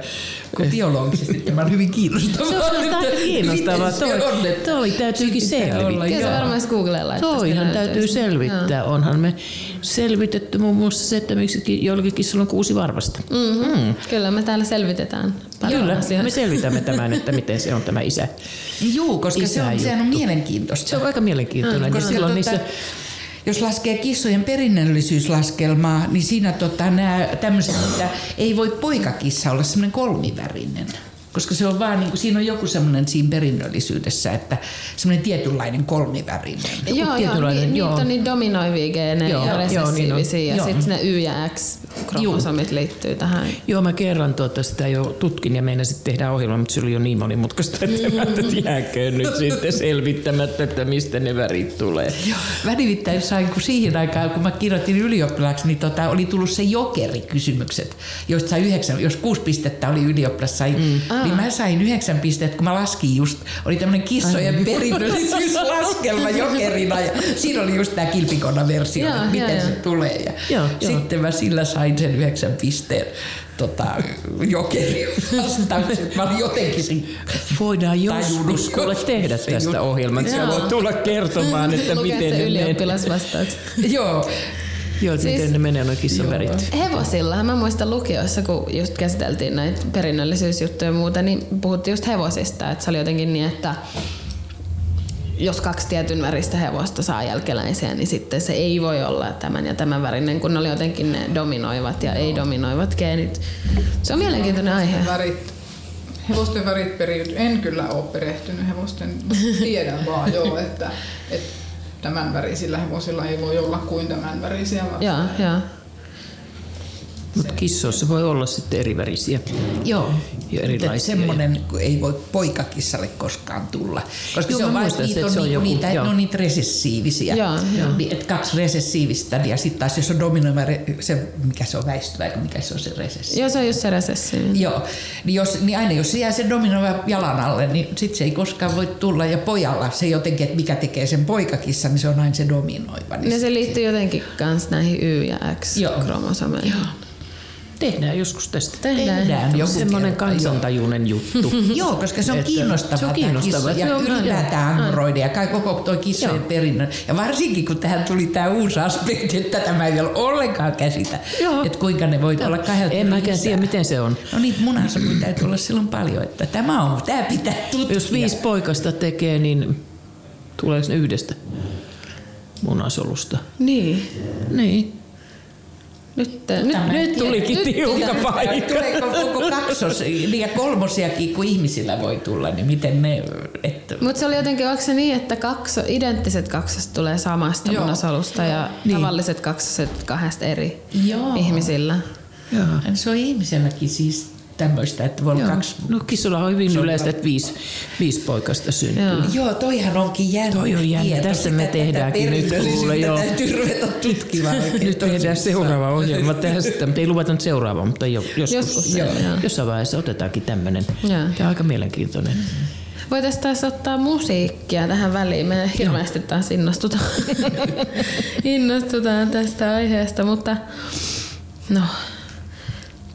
kun biologisesti tämä on hyvin kiinnostavaa. se on että aika kiinnostavaa. Toi, toi täytyykin selvittää. Kyllä se joo. varmaan Googlella Toihan täytyy selvittää. Onhan me selvitetty muun muassa se, että miksi ki- jollakin kissalla on kuusi varvasta. Mm-hmm. Mm. Kyllä me täällä selvitetään. Kyllä, me selvitämme tämän, että miten se on tämä isä. Juu, koska se on, Isä sehän on mielenkiintoista. Se on aika mielenkiintoinen. ja Koska silloin tota, niissä, jos laskee kissojen perinnöllisyyslaskelmaa, niin siinä tota, nämä tämmöiset, että ei voi poikakissa olla semmoinen kolmivärinen. Koska se on vaan, niin kuin, siinä on joku semmoinen siinä perinnöllisyydessä, että semmoinen tietynlainen kolmivärinen. Joo, joo, tietynlainen, ni, joo. niitä on niin dominoivia geenejä Joo, ja joo, niin ja Joo. sitten ne Y ja X kromosomit liittyy tähän. Joo, mä kerran tuota sitä jo tutkin ja meinasin tehdä ohjelma, mutta se oli jo niin monimutkaista, että mä ajattelin, että jääkö nyt sitten selvittämättä, että mistä ne värit tulee. Välivittäin sain, kun siihen aikaan, kun mä kirjoitin ylioppilaaksi, niin tota, oli tullut se jokerikysymykset, joista sai yhdeksän, jos kuusi pistettä oli ylioppilas, sai, mm. Niin mä sain yhdeksän pistettä, kun mä laskin just, oli tämmöinen kissojen perinnöllisyyslaskelma jokerina, ja siinä oli just tämä kilpikonna versio, Joo, että miten joo, se joo. tulee. Ja Joo, sitten mä sillä sain sen yhdeksän pisteen tota, jokerin vastaukset. Mä olin jotenkin siinä Voidaan joskus kuule tehdä se tästä juttu. ohjelmat. Sä Joo. voit tulla kertomaan, että Lukea miten se ne, menee. ylioppilasvastaus. Joo, Joo, Siis- miten ne menee noin kissan värit. Hevosilla, mä muistan lukioissa, kun just käsiteltiin näitä perinnöllisyysjuttuja ja muuta, niin puhuttiin just hevosista, että se oli jotenkin niin, että jos kaksi tietyn väristä hevosta saa jälkeläisiä, niin sitten se ei voi olla tämän ja tämän värinen, kun ne oli jotenkin ne dominoivat ja ei-dominoivat geenit. Se on mielenkiintoinen aihe. Värit, hevosten värit periytyy. En kyllä ole perehtynyt hevosten, tiedän vaan joo, että, että tämän värisillä hevosilla ei voi olla kuin tämän värisiä. Joo, joo. Mutta kissoissa voi olla sitten eri värisiä. Joo. Ja erilaisia. semmoinen ei voi poikakissalle koskaan tulla. Koska Joo, se on muistan, niitä että on, se on niinku joku- niitä, joo. ne on niitä resessiivisiä. Joo, joo. Niin, että kaksi resessiivistä ja sitten taas jos on dominoiva, se, mikä se on väistyvä, mikä se on se resessiivi. Joo, se on just se resessiivinen. Joo, niin, jos, niin aina jos se jää sen dominoiva jalan alle, niin sit se ei koskaan voi tulla. Ja pojalla se jotenkin, että mikä tekee sen poikakissa, niin se on aina se dominoiva. Niin Ja se liittyy jotenkin kans näihin Y- ja Joo. Tehdään joskus tästä. Tehdään. Tehdään joku Semmoinen kansantajuinen juttu. Joo, koska se on Että kiinnostavaa, se on tämä kiinnostavaa. kissa ja ylipäätään ankoroida ja kai koko tuo kissojen Joo. perinnö. Ja varsinkin kun tähän tuli tämä uusi aspekti, että tätä mä en vielä ollenkaan käsitä, Joo. että kuinka ne voi olla kahdelta En mäkään tiedä, miten se on. No niitä munasoluja täytyy olla silloin paljon, että tämä on, tämä pitää tutkia. Jos viisi poikasta tekee, niin tuleeko ne yhdestä munasolusta? Niin. Niin. Nyt, nyt, Nyt tulikin Nyt tiukka pitää- paikka. Tuleeko koko kaksos ja kolmosiakin, kun ihmisillä voi tulla, niin miten ne... Että, Mutta se oli jotenkin, onko se niin, että kakso, identtiset kaksoset tulee samasta Joo. munasolusta ja Niin. tavalliset kaksoset kahdesta eri Joo. ihmisillä? Joo. se on ihmiselläkin siis tämmöistä, että voi olla Joo. kaksi... No kissulla on hyvin yleistä, että viisi, viisi poikasta syntyy. Joo. Joo, toihan onkin jännä. Toi on jännä. tieto. Tästä me tehdäänkin nyt, kuule, joo. täytyy ruveta tutkimaan Nyt tehdään seuraava ohjelma tästä, mutta ei luvata nyt seuraava, mutta jo, joskus. Joskus, joo. Jossain vaiheessa otetaankin tämmöinen. Joo. Tämä on aika mielenkiintoinen. Voitaisiin taas ottaa musiikkia tähän väliin. Me hirveästi taas innostutaan, innostutaan tästä aiheesta, mutta no,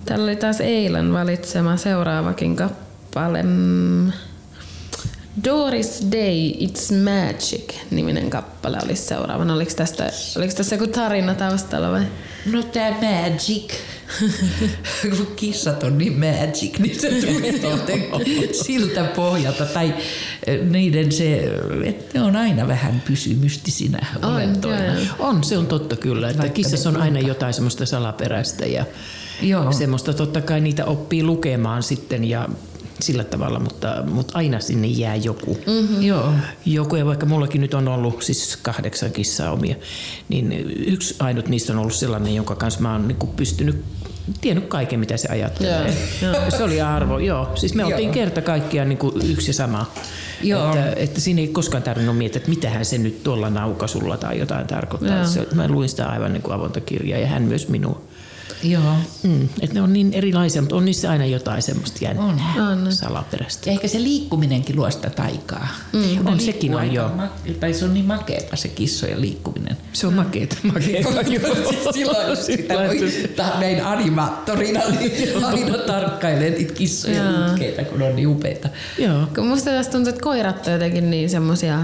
täällä oli taas eilen valitsema seuraavakin kappale. Mm, Doris Day, It's Magic niminen kappale olisi seuraavana. Oliko, tästä, oliko tässä joku tarina taustalla vai? No tää magic. Kun kissat on niin magic, niin se tuli jotenkin siltä pohjalta. Tai niiden se, että ne on aina vähän pysy mystisinä On, olentoina. On, se on totta kyllä, että kissassa ne on aina jotain semmoista salaperäistä ja Joo. semmoista totta kai niitä oppii lukemaan sitten ja sillä tavalla, mutta, mutta aina sinne jää joku. Mm-hmm. Joo. Joku, ja vaikka mullakin nyt on ollut siis kahdeksan kissaa omia, niin yksi ainut niistä on ollut sellainen, jonka kanssa mä oon niin pystynyt tiennyt kaiken, mitä se ajattelee. Joo, Se oli arvo, joo. Siis me oltiin Joo. kerta kaikkiaan niin kuin yksi ja sama. Joo. Että, että siinä ei koskaan tarvinnut miettiä, että mitähän se nyt tuolla naukasulla tai jotain tarkoittaa. Se, mä luin sitä aivan niin kuin kirjaa ja hän myös minua. Joo. Mm, että ne on niin erilaisia, mutta on niissä aina jotain semmoista jännää, On. salaperäistä. Ja ehkä se liikkuminenkin luo sitä taikaa. Mm, on, sekin on, joo. Tai se on niin makeeta se kissojen liikkuminen. Se on makeeta. makeeta joo. Silloin sitä voi näin animaattorina, niin aina tarkkailee niitä kissojen liikkeitä, kun on niin upeita. joo. Kun musta tässä tuntuu, että koirat on jotenkin niin semmosia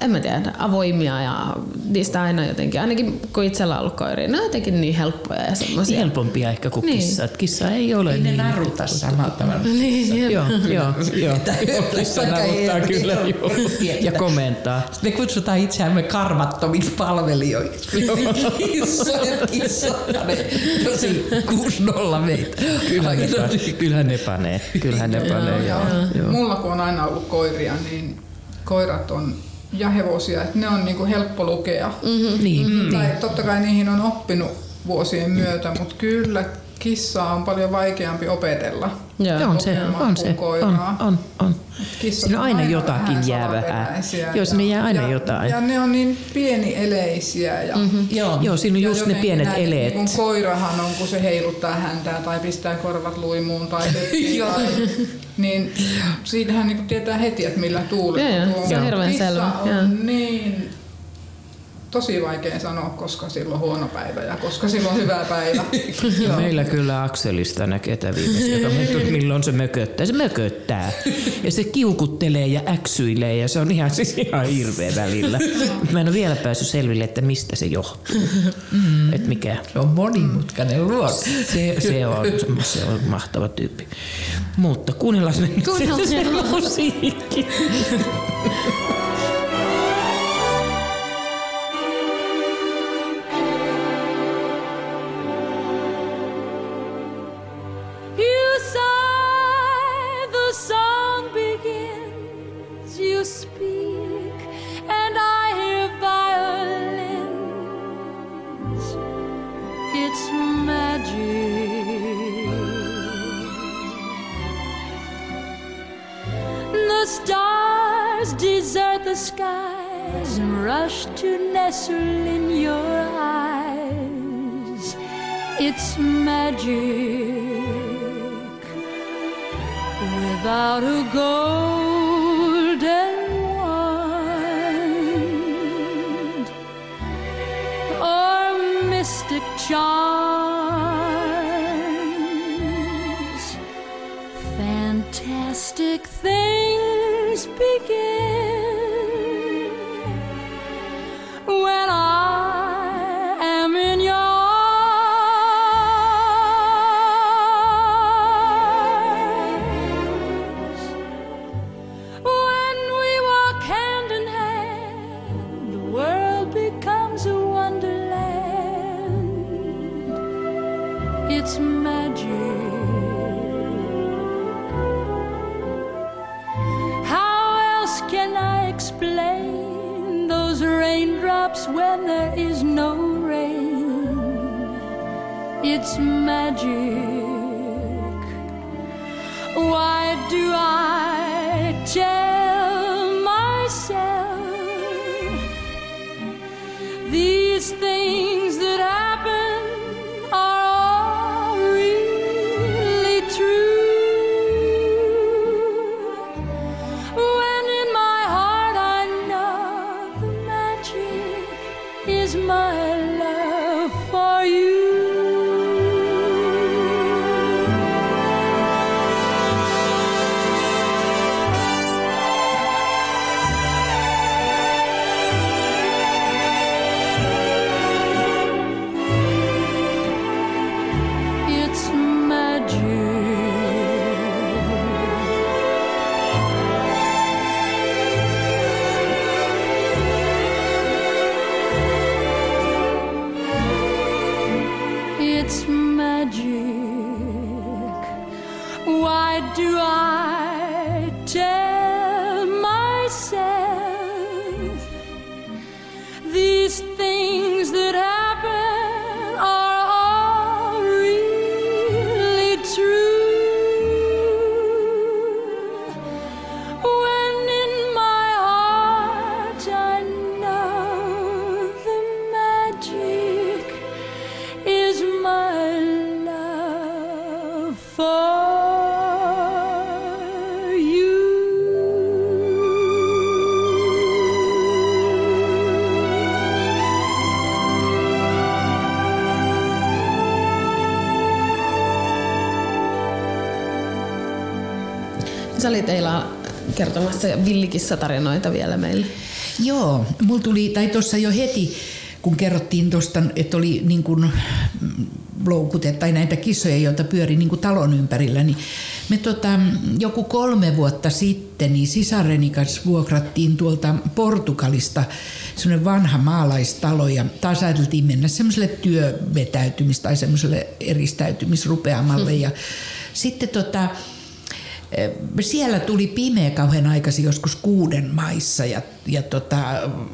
en mä tiedä, avoimia ja niistä aina jotenkin, ainakin kun itsellä on ollut koiria, ne on jotenkin niin helppoja ja semmoisia. Helpompia ehkä kuin Niin. kissa. Että kissa ei ole Ei ne niin. naruta samalla tavalla. Niin, Joo, joo, joo. joo. Kissa naruttaa kyllä joo. ja komentaa. Me kutsutaan itseämme karmattomiksi palvelijoiksi. Kissojen kissat, ne tosi 6-0 meitä. Kyllähän ne, no niin. kyllähän ne panee. Kyllähän ne panee, joo. joo. Mulla kun on aina ollut koiria, niin koirat on ja hevosia, että ne on niinku helppo lukea. Mm-hmm. Niin, Mm. Tai totta kai niihin on oppinut vuosien myötä, mutta kyllä kissaa on paljon vaikeampi opetella. Joo. on se, on se, kuin on, koiraa. on, on. Siinä on aina vähän jotakin jää vähän. Joo, sinne jää aina ja, jotain. Ja ne on niin pienieleisiä. Ja, mm-hmm. Joo. Joo, siinä on just ne pienet näin, eleet. Niin kun koirahan on, kun se heiluttaa häntää tai pistää korvat luimuun tai, tai niin siitähän niin tietää heti, että millä tuulella. Joo, joo, tuo se on hirveän kissa selvä, on niin tosi vaikea sanoa, koska silloin on huono päivä ja koska silloin hyvä päivä. Ja meillä kyllä Akselista näkee viimeisiä kommentteja, milloin se mököttää. Se mököttää. Ja se kiukuttelee ja äksyilee ja se on ihan, siis ihan hirveä välillä. Mä en ole vielä päässyt selville, että mistä se johtuu. Että mikä. Se on monimutkainen luonne. Se, se, on, se on mahtava tyyppi. Mutta kuunnellaan nyt se musiikki. Mystic charms. Fantastic things begin It's it's magic. Why do I? Kertomassa villikissa-tarinoita vielä meille. Joo, mulla tuli, tai tuossa jo heti, kun kerrottiin tuosta, että oli niin kuin mm, loukut tai näitä kissoja, joita pyöri niin kuin talon ympärillä, niin me tota, joku kolme vuotta sitten niin sisareni kanssa vuokrattiin tuolta Portugalista semmoinen vanha maalaistalo ja taas ajateltiin mennä semmoiselle työvetäytymis- tai semmoiselle eristäytymisrupeamalle ja sitten tota, siellä tuli pimeä kauhean aikaisin joskus kuuden maissa ja, ja tota,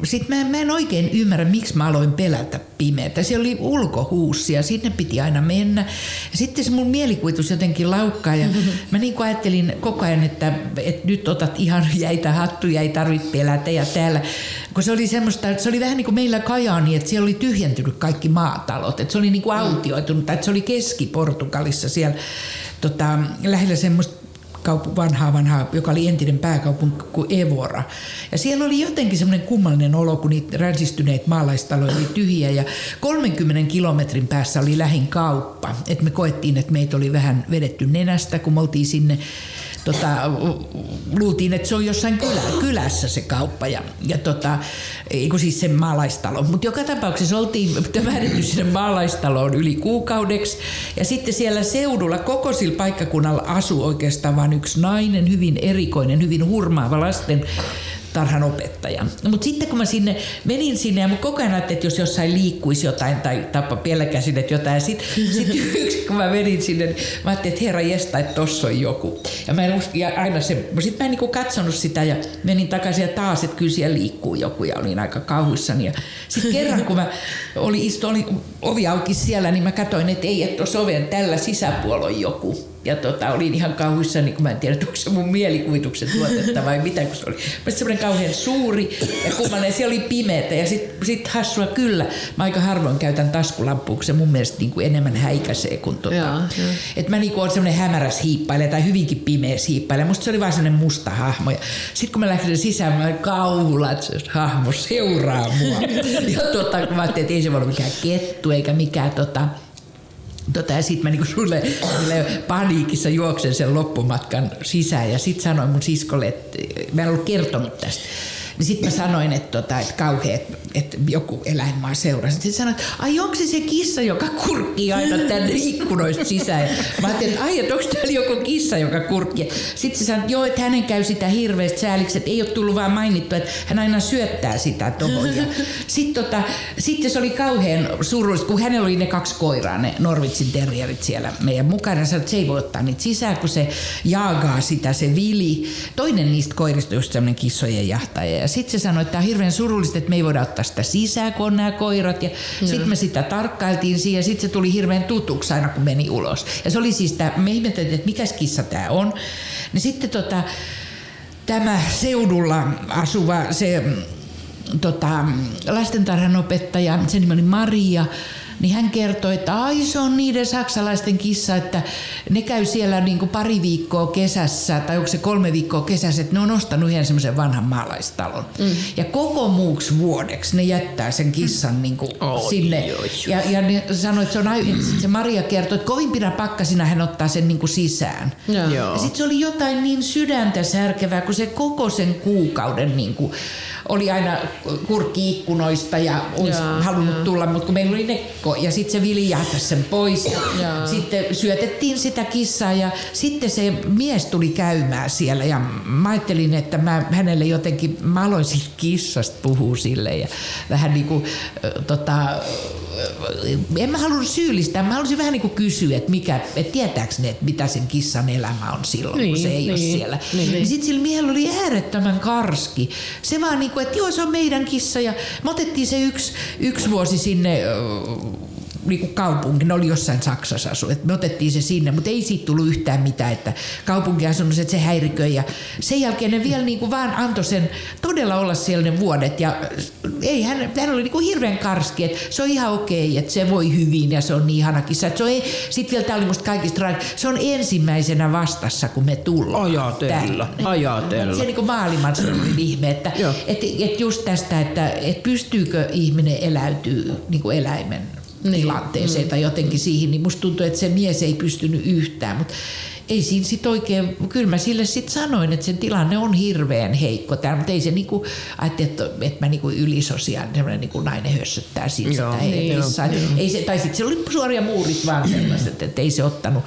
sit mä, mä en oikein ymmärrä, miksi mä aloin pelätä pimeätä. Se oli ulkohuussi ja sinne piti aina mennä. Ja sitten se mun mielikuvitus jotenkin laukkaa ja mä niin ajattelin koko ajan, että, että nyt otat ihan jäitä hattuja, ei tarvitse pelätä ja täällä. Kun se oli semmoista, se oli vähän niin kuin meillä Kajaani, että siellä oli tyhjentynyt kaikki maatalot. Että se oli niin kuin autioitunut, että se oli Keski-Portugalissa siellä tota, lähellä semmoista kaupu, vanhaa vanhaa, joka oli entinen pääkaupunki kuin Evora. Ja siellä oli jotenkin semmoinen kummallinen olo, kun niitä ränsistyneet maalaistaloja oli tyhjiä ja 30 kilometrin päässä oli lähin kauppa. Et me koettiin, että meitä oli vähän vedetty nenästä, kun me oltiin sinne tota, luultiin, että se on jossain kylä, kylässä se kauppa ja, ja tota, eikö siis se maalaistalo. Mutta joka tapauksessa oltiin tömähdetty sinne maalaistaloon yli kuukaudeksi ja sitten siellä seudulla koko sillä paikkakunnalla asuu oikeastaan vain yksi nainen, hyvin erikoinen, hyvin hurmaava lasten tarhanopettaja. Mutta sitten kun mä sinne menin sinne ja mä koko ajan ajattelin, että jos jossain liikkuisi jotain tai tappa pelkäsin, että jotain. Sitten sit yksi, kun mä menin sinne, niin mä ajattelin, että herra jesta, että tossa on joku. Ja mä en usko, ja aina se, sitten mä en niinku katsonut sitä ja menin takaisin ja taas, että kyllä siellä liikkuu joku ja olin aika kauhuissani. Ja sitten kerran, kun mä oli, istu, oli ovi auki siellä, niin mä katsoin, että ei, että tuossa oven tällä sisäpuolella on joku ja tota, olin ihan kauhuissani, kun mä en tiedä, onko se mun mielikuvituksen tuotetta vai mitä, kun se oli. Mä semmoinen kauhean suuri ja kummallinen, siellä oli pimeätä ja sitten sit hassua kyllä. Mä aika harvoin käytän taskulampua, kun se mun mielestä niin kuin enemmän häikäisee kuin tota. Joo, joo. Että mä niin kuin semmoinen hämäräs hiippailija tai hyvinkin pimeä hiippailija. Musta se oli vaan semmoinen musta hahmo. Ja sitten kun mä lähdin sisään, mä olin kauhulla, että se hahmo seuraa mua. ja tota, kun mä ajattelin, että ei se voi olla mikään kettu eikä mikään tota, Tota, ja sitten mä niinku sulle, sulle paniikissa juoksen sen loppumatkan sisään ja sitten sanoin mun siskolle, että mä en ollut kertonut tästä. Niin sitten mä sanoin, että, tota, että kauheat, että joku eläinmaa seurasi. Sitten sanoin, että ai onko se se kissa, joka kurkkii aina tänne ikkunoista sisään. Mä ajattelin, että ai, että onko täällä joku kissa, joka kurkkii. Sitten se sanoi, että joo, että hänen käy sitä hirveästi sääliksi, että ei ole tullut vaan mainittu, että hän aina syöttää sitä tuohon. Sitten tota, sitten se oli kauhean surullista, kun hänellä oli ne kaksi koiraa, ne Norvitsin terrierit siellä meidän mukana. Sanoi, että se ei voi ottaa niitä sisään, kun se jaagaa sitä, se vili. Toinen niistä koirista just semmoinen kissojen jahtaja. Ja sitten se sanoi, että tämä on hirveän surullista, että me ei voida ottaa sitä sisään, kun on nämä koirat. Ja sitten me sitä tarkkailtiin siihen ja sitten se tuli hirveän tutuksi aina, kun meni ulos. Ja se oli siis tämä, me ihmetteltiin, että mikäs kissa tämä on. Niin sitten tota, tämä seudulla asuva, se mm, tota, lastentarhanopettaja, sen nimi oli Maria, niin hän kertoi, että ai se on niiden saksalaisten kissa, että ne käy siellä niin kuin pari viikkoa kesässä, tai onko se kolme viikkoa kesässä, että ne on ostanut yhden semmoisen vanhan maalaistalon. Mm. Ja koko muuksi vuodeksi ne jättää sen kissan niin kuin Oi, sinne. oi. Ja, ja ne sanoi, että se on ai- että se Maria kertoi, että kovimpina pakkasina hän ottaa sen niin kuin sisään. Joo. Ja sitten se oli jotain niin sydäntä särkevää, kun se koko sen kuukauden niin kuin oli aina kurkki ikkunoista ja olisi halunnut joo. tulla, mutta kun meillä oli nekko ja sitten se Vili jahtasi sen pois. Ja Joo. sitten syötettiin sitä kissaa ja sitten se mies tuli käymään siellä ja mä ajattelin, että mä hänelle jotenkin, mä aloin siitä kissasta puhua sille ja vähän niin kuin, tota, en mä halunnut syyllistää, mä halusin vähän niin kuin kysyä, että, mikä, että tietääkö ne, että mitä sen kissan elämä on silloin, niin, kun se Niin, ei ole niin, siellä. niin. Niin sitten sillä miehellä oli äärettömän karski. Se vaan niin kuin, että joo, se on meidän kissa. Ja me otettiin se yksi, yksi vuosi sinne niinku kaupunki, ne oli jossain Saksassa asu, että me otettiin se sinne, mutta ei siitä tullut yhtään mitään, että kaupunkiasunnus, että se häiriköi ja sen jälkeen ne vielä niinku vaan antoi sen todella olla siellä ne vuodet ja ei, hän, hän oli niinku hirveän karski, että se on ihan okei, että se voi hyvin ja se on niin ihana kissa, se on, sitten vielä tämä oli musta kaikista ra- se on ensimmäisenä vastassa, kun me tullaan. Ajatella, tänne. ajatella. Se niin kuin maailman suurin ihme, että et, et just tästä, että et pystyykö ihminen eläytyy niin kuin eläimen Niin, tilanteeseen tai jotenkin siihen, niin musta tuntuu, että se mies ei pystynyt yhtään. Mutta ei siinä sit oikein, kyllä mä sille sitten sanoin, että sen tilanne on hirveän heikko täällä, mutta ei se niinku, ajattelin, että, että mä niinku ylisosiaalinen semmoinen niinku nainen hössöttää sit Joo, sitä niin, kissa. joo, ei se, tai sitten se oli suoria muurit vaan sellaiset, että ei se ottanut.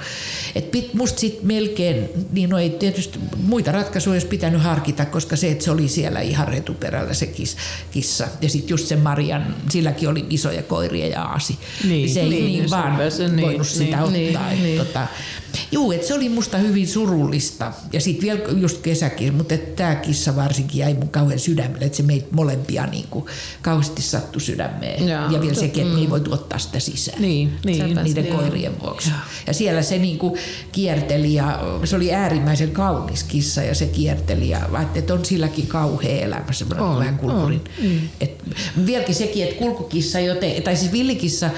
Et pit, musta sitten melkein, niin no ei tietysti muita ratkaisuja olisi pitänyt harkita, koska se, että se oli siellä ihan retuperällä se kis, kissa. Ja sitten just se Marian, silläkin oli isoja koiria ja aasi. Niin, se ei niin, niin, se vaan pääsi, niin, voinut sitä niin, ottaa. niin, et niin. Tota, juu, että se oli musta hyvin surullista. Ja sitten vielä just kesäkin, mutta tämä kissa varsinkin jäi mun kauhean sydämelle, että se meitä molempia niin kuin kauheasti sattui sydämeen. Joo. ja vielä sekin, että me ei voitu ottaa sitä sisään Niin, niin. Niiden Joo. koirien vuoksi. Ja siellä se niinku kierteli ja se oli äärimmäisen kaunis kissa ja se kierteli ja ajattelin, että on silläkin kauhea elämä, semmoinen On, vähän kulkurin. on, mm. Et vieläkin sekin, että kulkukissa, joten, tai siis villikissa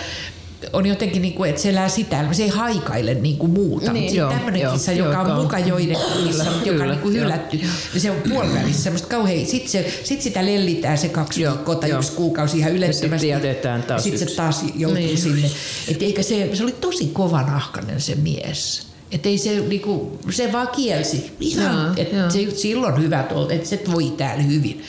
on jotenkin, niinku, että se elää sitä, se ei haikaile niinku muuta. Niin. Niin, Joo, tämmöinen joo, kissa, joka on muka joiden kissa, mutta joka on niinku joo. hylätty. Ja se on puolivälissä semmoista kauhean. Sitten se, sit sitä lellitään se kaksi Joo, viikkoa tai joo. yksi kuukausi ihan ylettömästi. sitten jätetään taas Sitten se taas joutuu Niin. niin. sinne. Et eikä se, se oli tosi kovanahkainen se mies. Et ei se, niinku, se vaan kielsi. Ihan, että se, silloin hyvät ollut, että se voi täällä hyvin.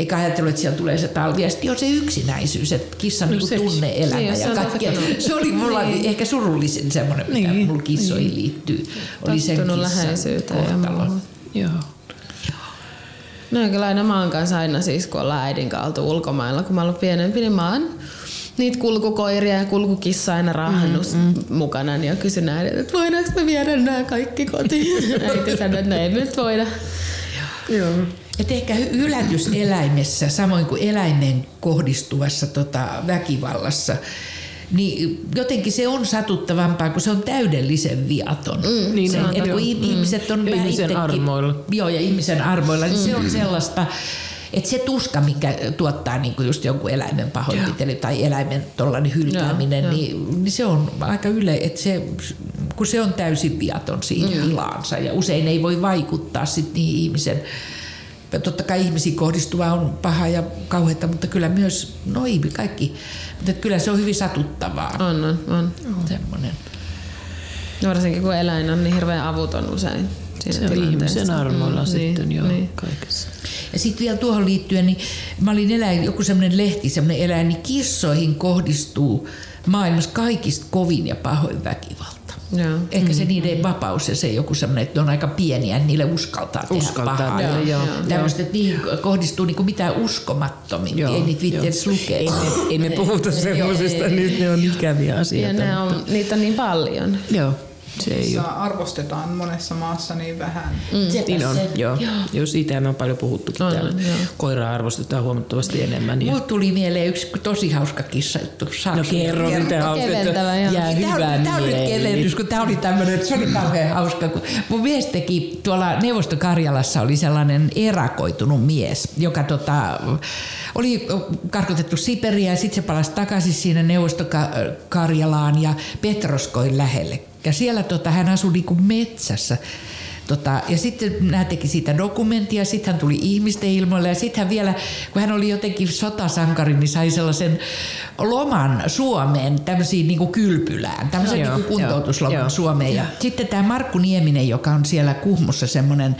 Eikä ajatellut, että siellä tulee se talvi. Ja sitten on se yksinäisyys, että kissa no, niinku niin, se ja on kaikkea. Se oli mulla Niin. ehkä surullisin semmoinen, mitä Niin, mulla kissoihin liittyy. Oli sen kissan läheisyyteen ja kohtalo. muuhun. Joo. No kyllä aina maan kanssa aina siis, kun ollaan äidin kanssa ulkomailla, kun mä ollut pienempi, niin mä oon niitä kulkukoiria ja kulkukissa aina raahannut mm, mm. mukana ja kysyn äidiltä, että voidaanko me viedä nämä kaikki kotiin. Äiti sanoi, että no ei me nyt voida. Joo. Et ehkä hy- hylätyseläimessä, samoin kuin eläimeen kohdistuvassa tota, väkivallassa, niin jotenkin se on satuttavampaa, kun se on täydellisen viaton. Mm, niin se, on, et kun mm. ihmiset on Ja vähän ihmisen itsekin- armoilla. Joo, ja ihmisen armoilla, niin se on sellaista, että se tuska, mikä tuottaa niinku just jonkun eläimen pahoinpitely tai eläimen tollainen hylkääminen, Joo, joo. niin, niin se on aika yle, että se, kun se on täysin viaton siihen mm. tilaansa ja usein ei voi vaikuttaa sit niihin ihmisen Totta kai ihmisiin kohdistuva on paha ja kauheata, mutta kyllä myös, no ei kaikki, mutta kyllä se on hyvin satuttavaa. On, on, on. Semmoinen. Ja varsinkin kun eläin on niin hirveän avuton usein. Siinä Se on ihmisen armoilla Mm, sitten niin, joo niin. kaikessa. Ja sitten vielä tuohon liittyen, niin mä olin eläin, joku semmoinen lehti, semmoinen eläin, niin kissoihin kohdistuu maailmassa kaikista kovin ja pahoin väkivalta. Joo. Ehkä se niiden vapaus ja se joku semmoinen, että ne on aika pieniä, että niille uskaltaa tehdä Uskaltaa pahaa. tehdä, ja joo, Tämmöistä, että niihin kohdistuu niinku mitään uskomattomia. Joo, ei niitä viitti joo. edes lukea. Ei me, ei me puhuta semmoisista, nyt ne on ikäviä Ja asioita. ne on, niitä on niin paljon. Joo, se ei Jossa ole. arvostetaan monessa maassa niin vähän. Sepä Niin on, se. joo. joo. siitä me on paljon puhuttukin On, täällä. joo. Koiraa arvostetaan huomattavasti enemmän. Ja... Mulle tuli mieleen yksi tosi hauska kissa juttu. No kerro, mitä hauska, jää hyvän tämä on nyt kun tämä oli tämmöinen, että se oli kauhean hauska. Kun mun mies teki, tuolla Neuvostokarjalassa oli sellainen erakoitunut mies, joka tota, oli karkotettu Siperiä ja sitten se palasi takaisin siinä Neuvostokarjalaan ja Petroskoin lähelle. Ja siellä tota, hän asui niinku metsässä. Tota, ja sitten nämä teki siitä dokumenttia, sitten hän tuli ihmisten ilmoille ja sitten hän vielä, kun hän oli jotenkin sotasankari, niin sai sellaisen loman Suomeen, tämmöisiin niin kuin kylpylään, tämmöisen Joo, niin kuntoutusloman joo, joo. Suomeen. Ja sitten tämä Markku Nieminen, joka on siellä Kuhmossa semmoinen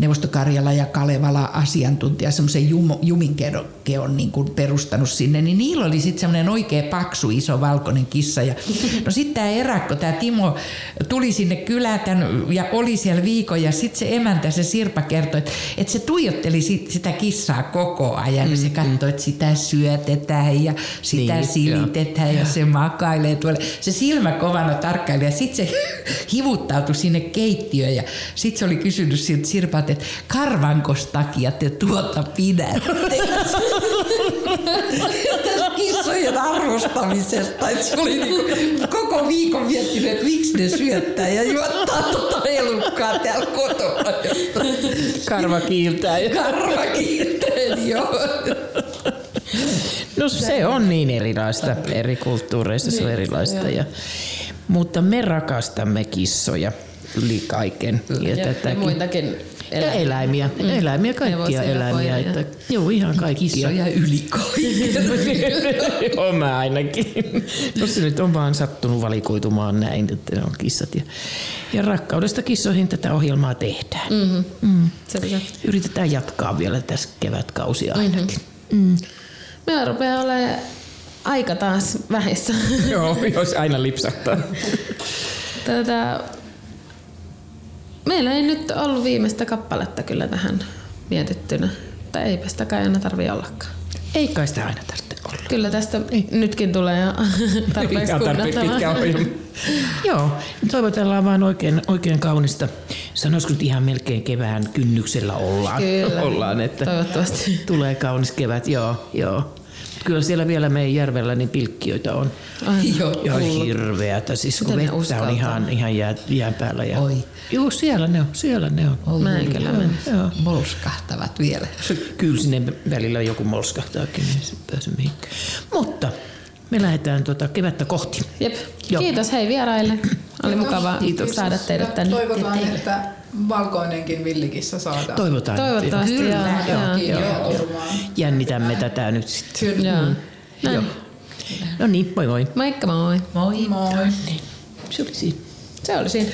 Neuvostokarjala ja Kalevala asiantuntija, semmoisen jum, juminkeon niin kuin perustanut sinne, niin niillä oli sitten semmoinen oikein paksu iso valkoinen kissa. Ja, no sitten tämä erakko, tämä Timo, tuli sinne kylätän ja oli siellä viikon ja sitten se emäntä, se Sirpa kertoi, että, että se tuijotteli sit, sitä kissaa koko ajan mm, ja se katsoi, että sitä syötetään ja sitä Niin, silitetään ja se makailee tuolla. Se silmä kovana tarkkaili ja sitten se hivuttautui sinne keittiöön ja sitten se oli kysynyt siltä Sirpalta, että karvankos takia te tuota pidätte? Kissojen arvostamisesta. Että se oli niinku koko viikon miettinyt, että miksi ne syöttää ja juottaa tota elukkaa täällä kotona. Karva kiiltää. Karva kiirteen, joo. No se on niin erilaista. Eri kulttuureissa se on erilaista. Ja, mutta me rakastamme kissoja yli kaiken. Ja, Ja, ja tätäkin. muitakin Ja eläimiä, mm. eläimiä, kaikkia eläimiä. Että, joo, ihan kaikkia. Kissoja yli kaiken. on mä ainakin. No se nyt on vaan sattunut valikoitumaan näin, että ne on kissat. Ja, ja rakkaudesta kissoihin tätä ohjelmaa tehdään. Mm-hmm. Mm. Selvä. Yritetään jatkaa vielä tässä kevätkausi ainakin. Me rupeaa olemaan aika taas vähissä. Joo, jos aina lipsahtaa. Tätä... Meillä ei nyt ollut viimeistä kappaletta kyllä tähän mietittynä. Tai eipä sitä kai aina tarvi ollakaan. Ei kai sitä aina tarvitse olla. Kyllä tästä nytkin tulee jo tarpeeksi tarpeeksi. Joo, toivotellaan vaan oikein, oikein kaunista. Sanoisiko nyt ihan melkein kevään kynnyksellä ollaan. Kyllä. ollaan että Toivottavasti. Tulee kaunis kevät, joo, joo. Kyllä siellä vielä meidän järvellä niin pilkkiöitä on. Ai, Joo. Ihan hirveätä, siis kun Miten ne vettä on uskaltaa? ihan, ihan jää, jään päällä. Ja... Oi. Joo, siellä ne on, siellä ne on. Mä en kyllä mene. Joo. Molskahtavat vielä. Kyllä sinne välillä joku molskahtaakin, niin se pääse mihinkään. Mutta me lähdetään tuota kevättä kohti. Jep. Joo. Kiitos hei vieraille. Oli mukava Kiitos. saada teidät tänne. Toivotaan, että valkoinenkin villikissa saadaan. Toivotaan. Toivottavasti, Kyllä. joo, joo. Kiinni ja turvaan. Jännitämme tätä nyt sitten. Kyllä. Joo. Näin. No niin, moi moi. Moikka moi. Moi. Moi. Se oli siinä. Se oli siinä.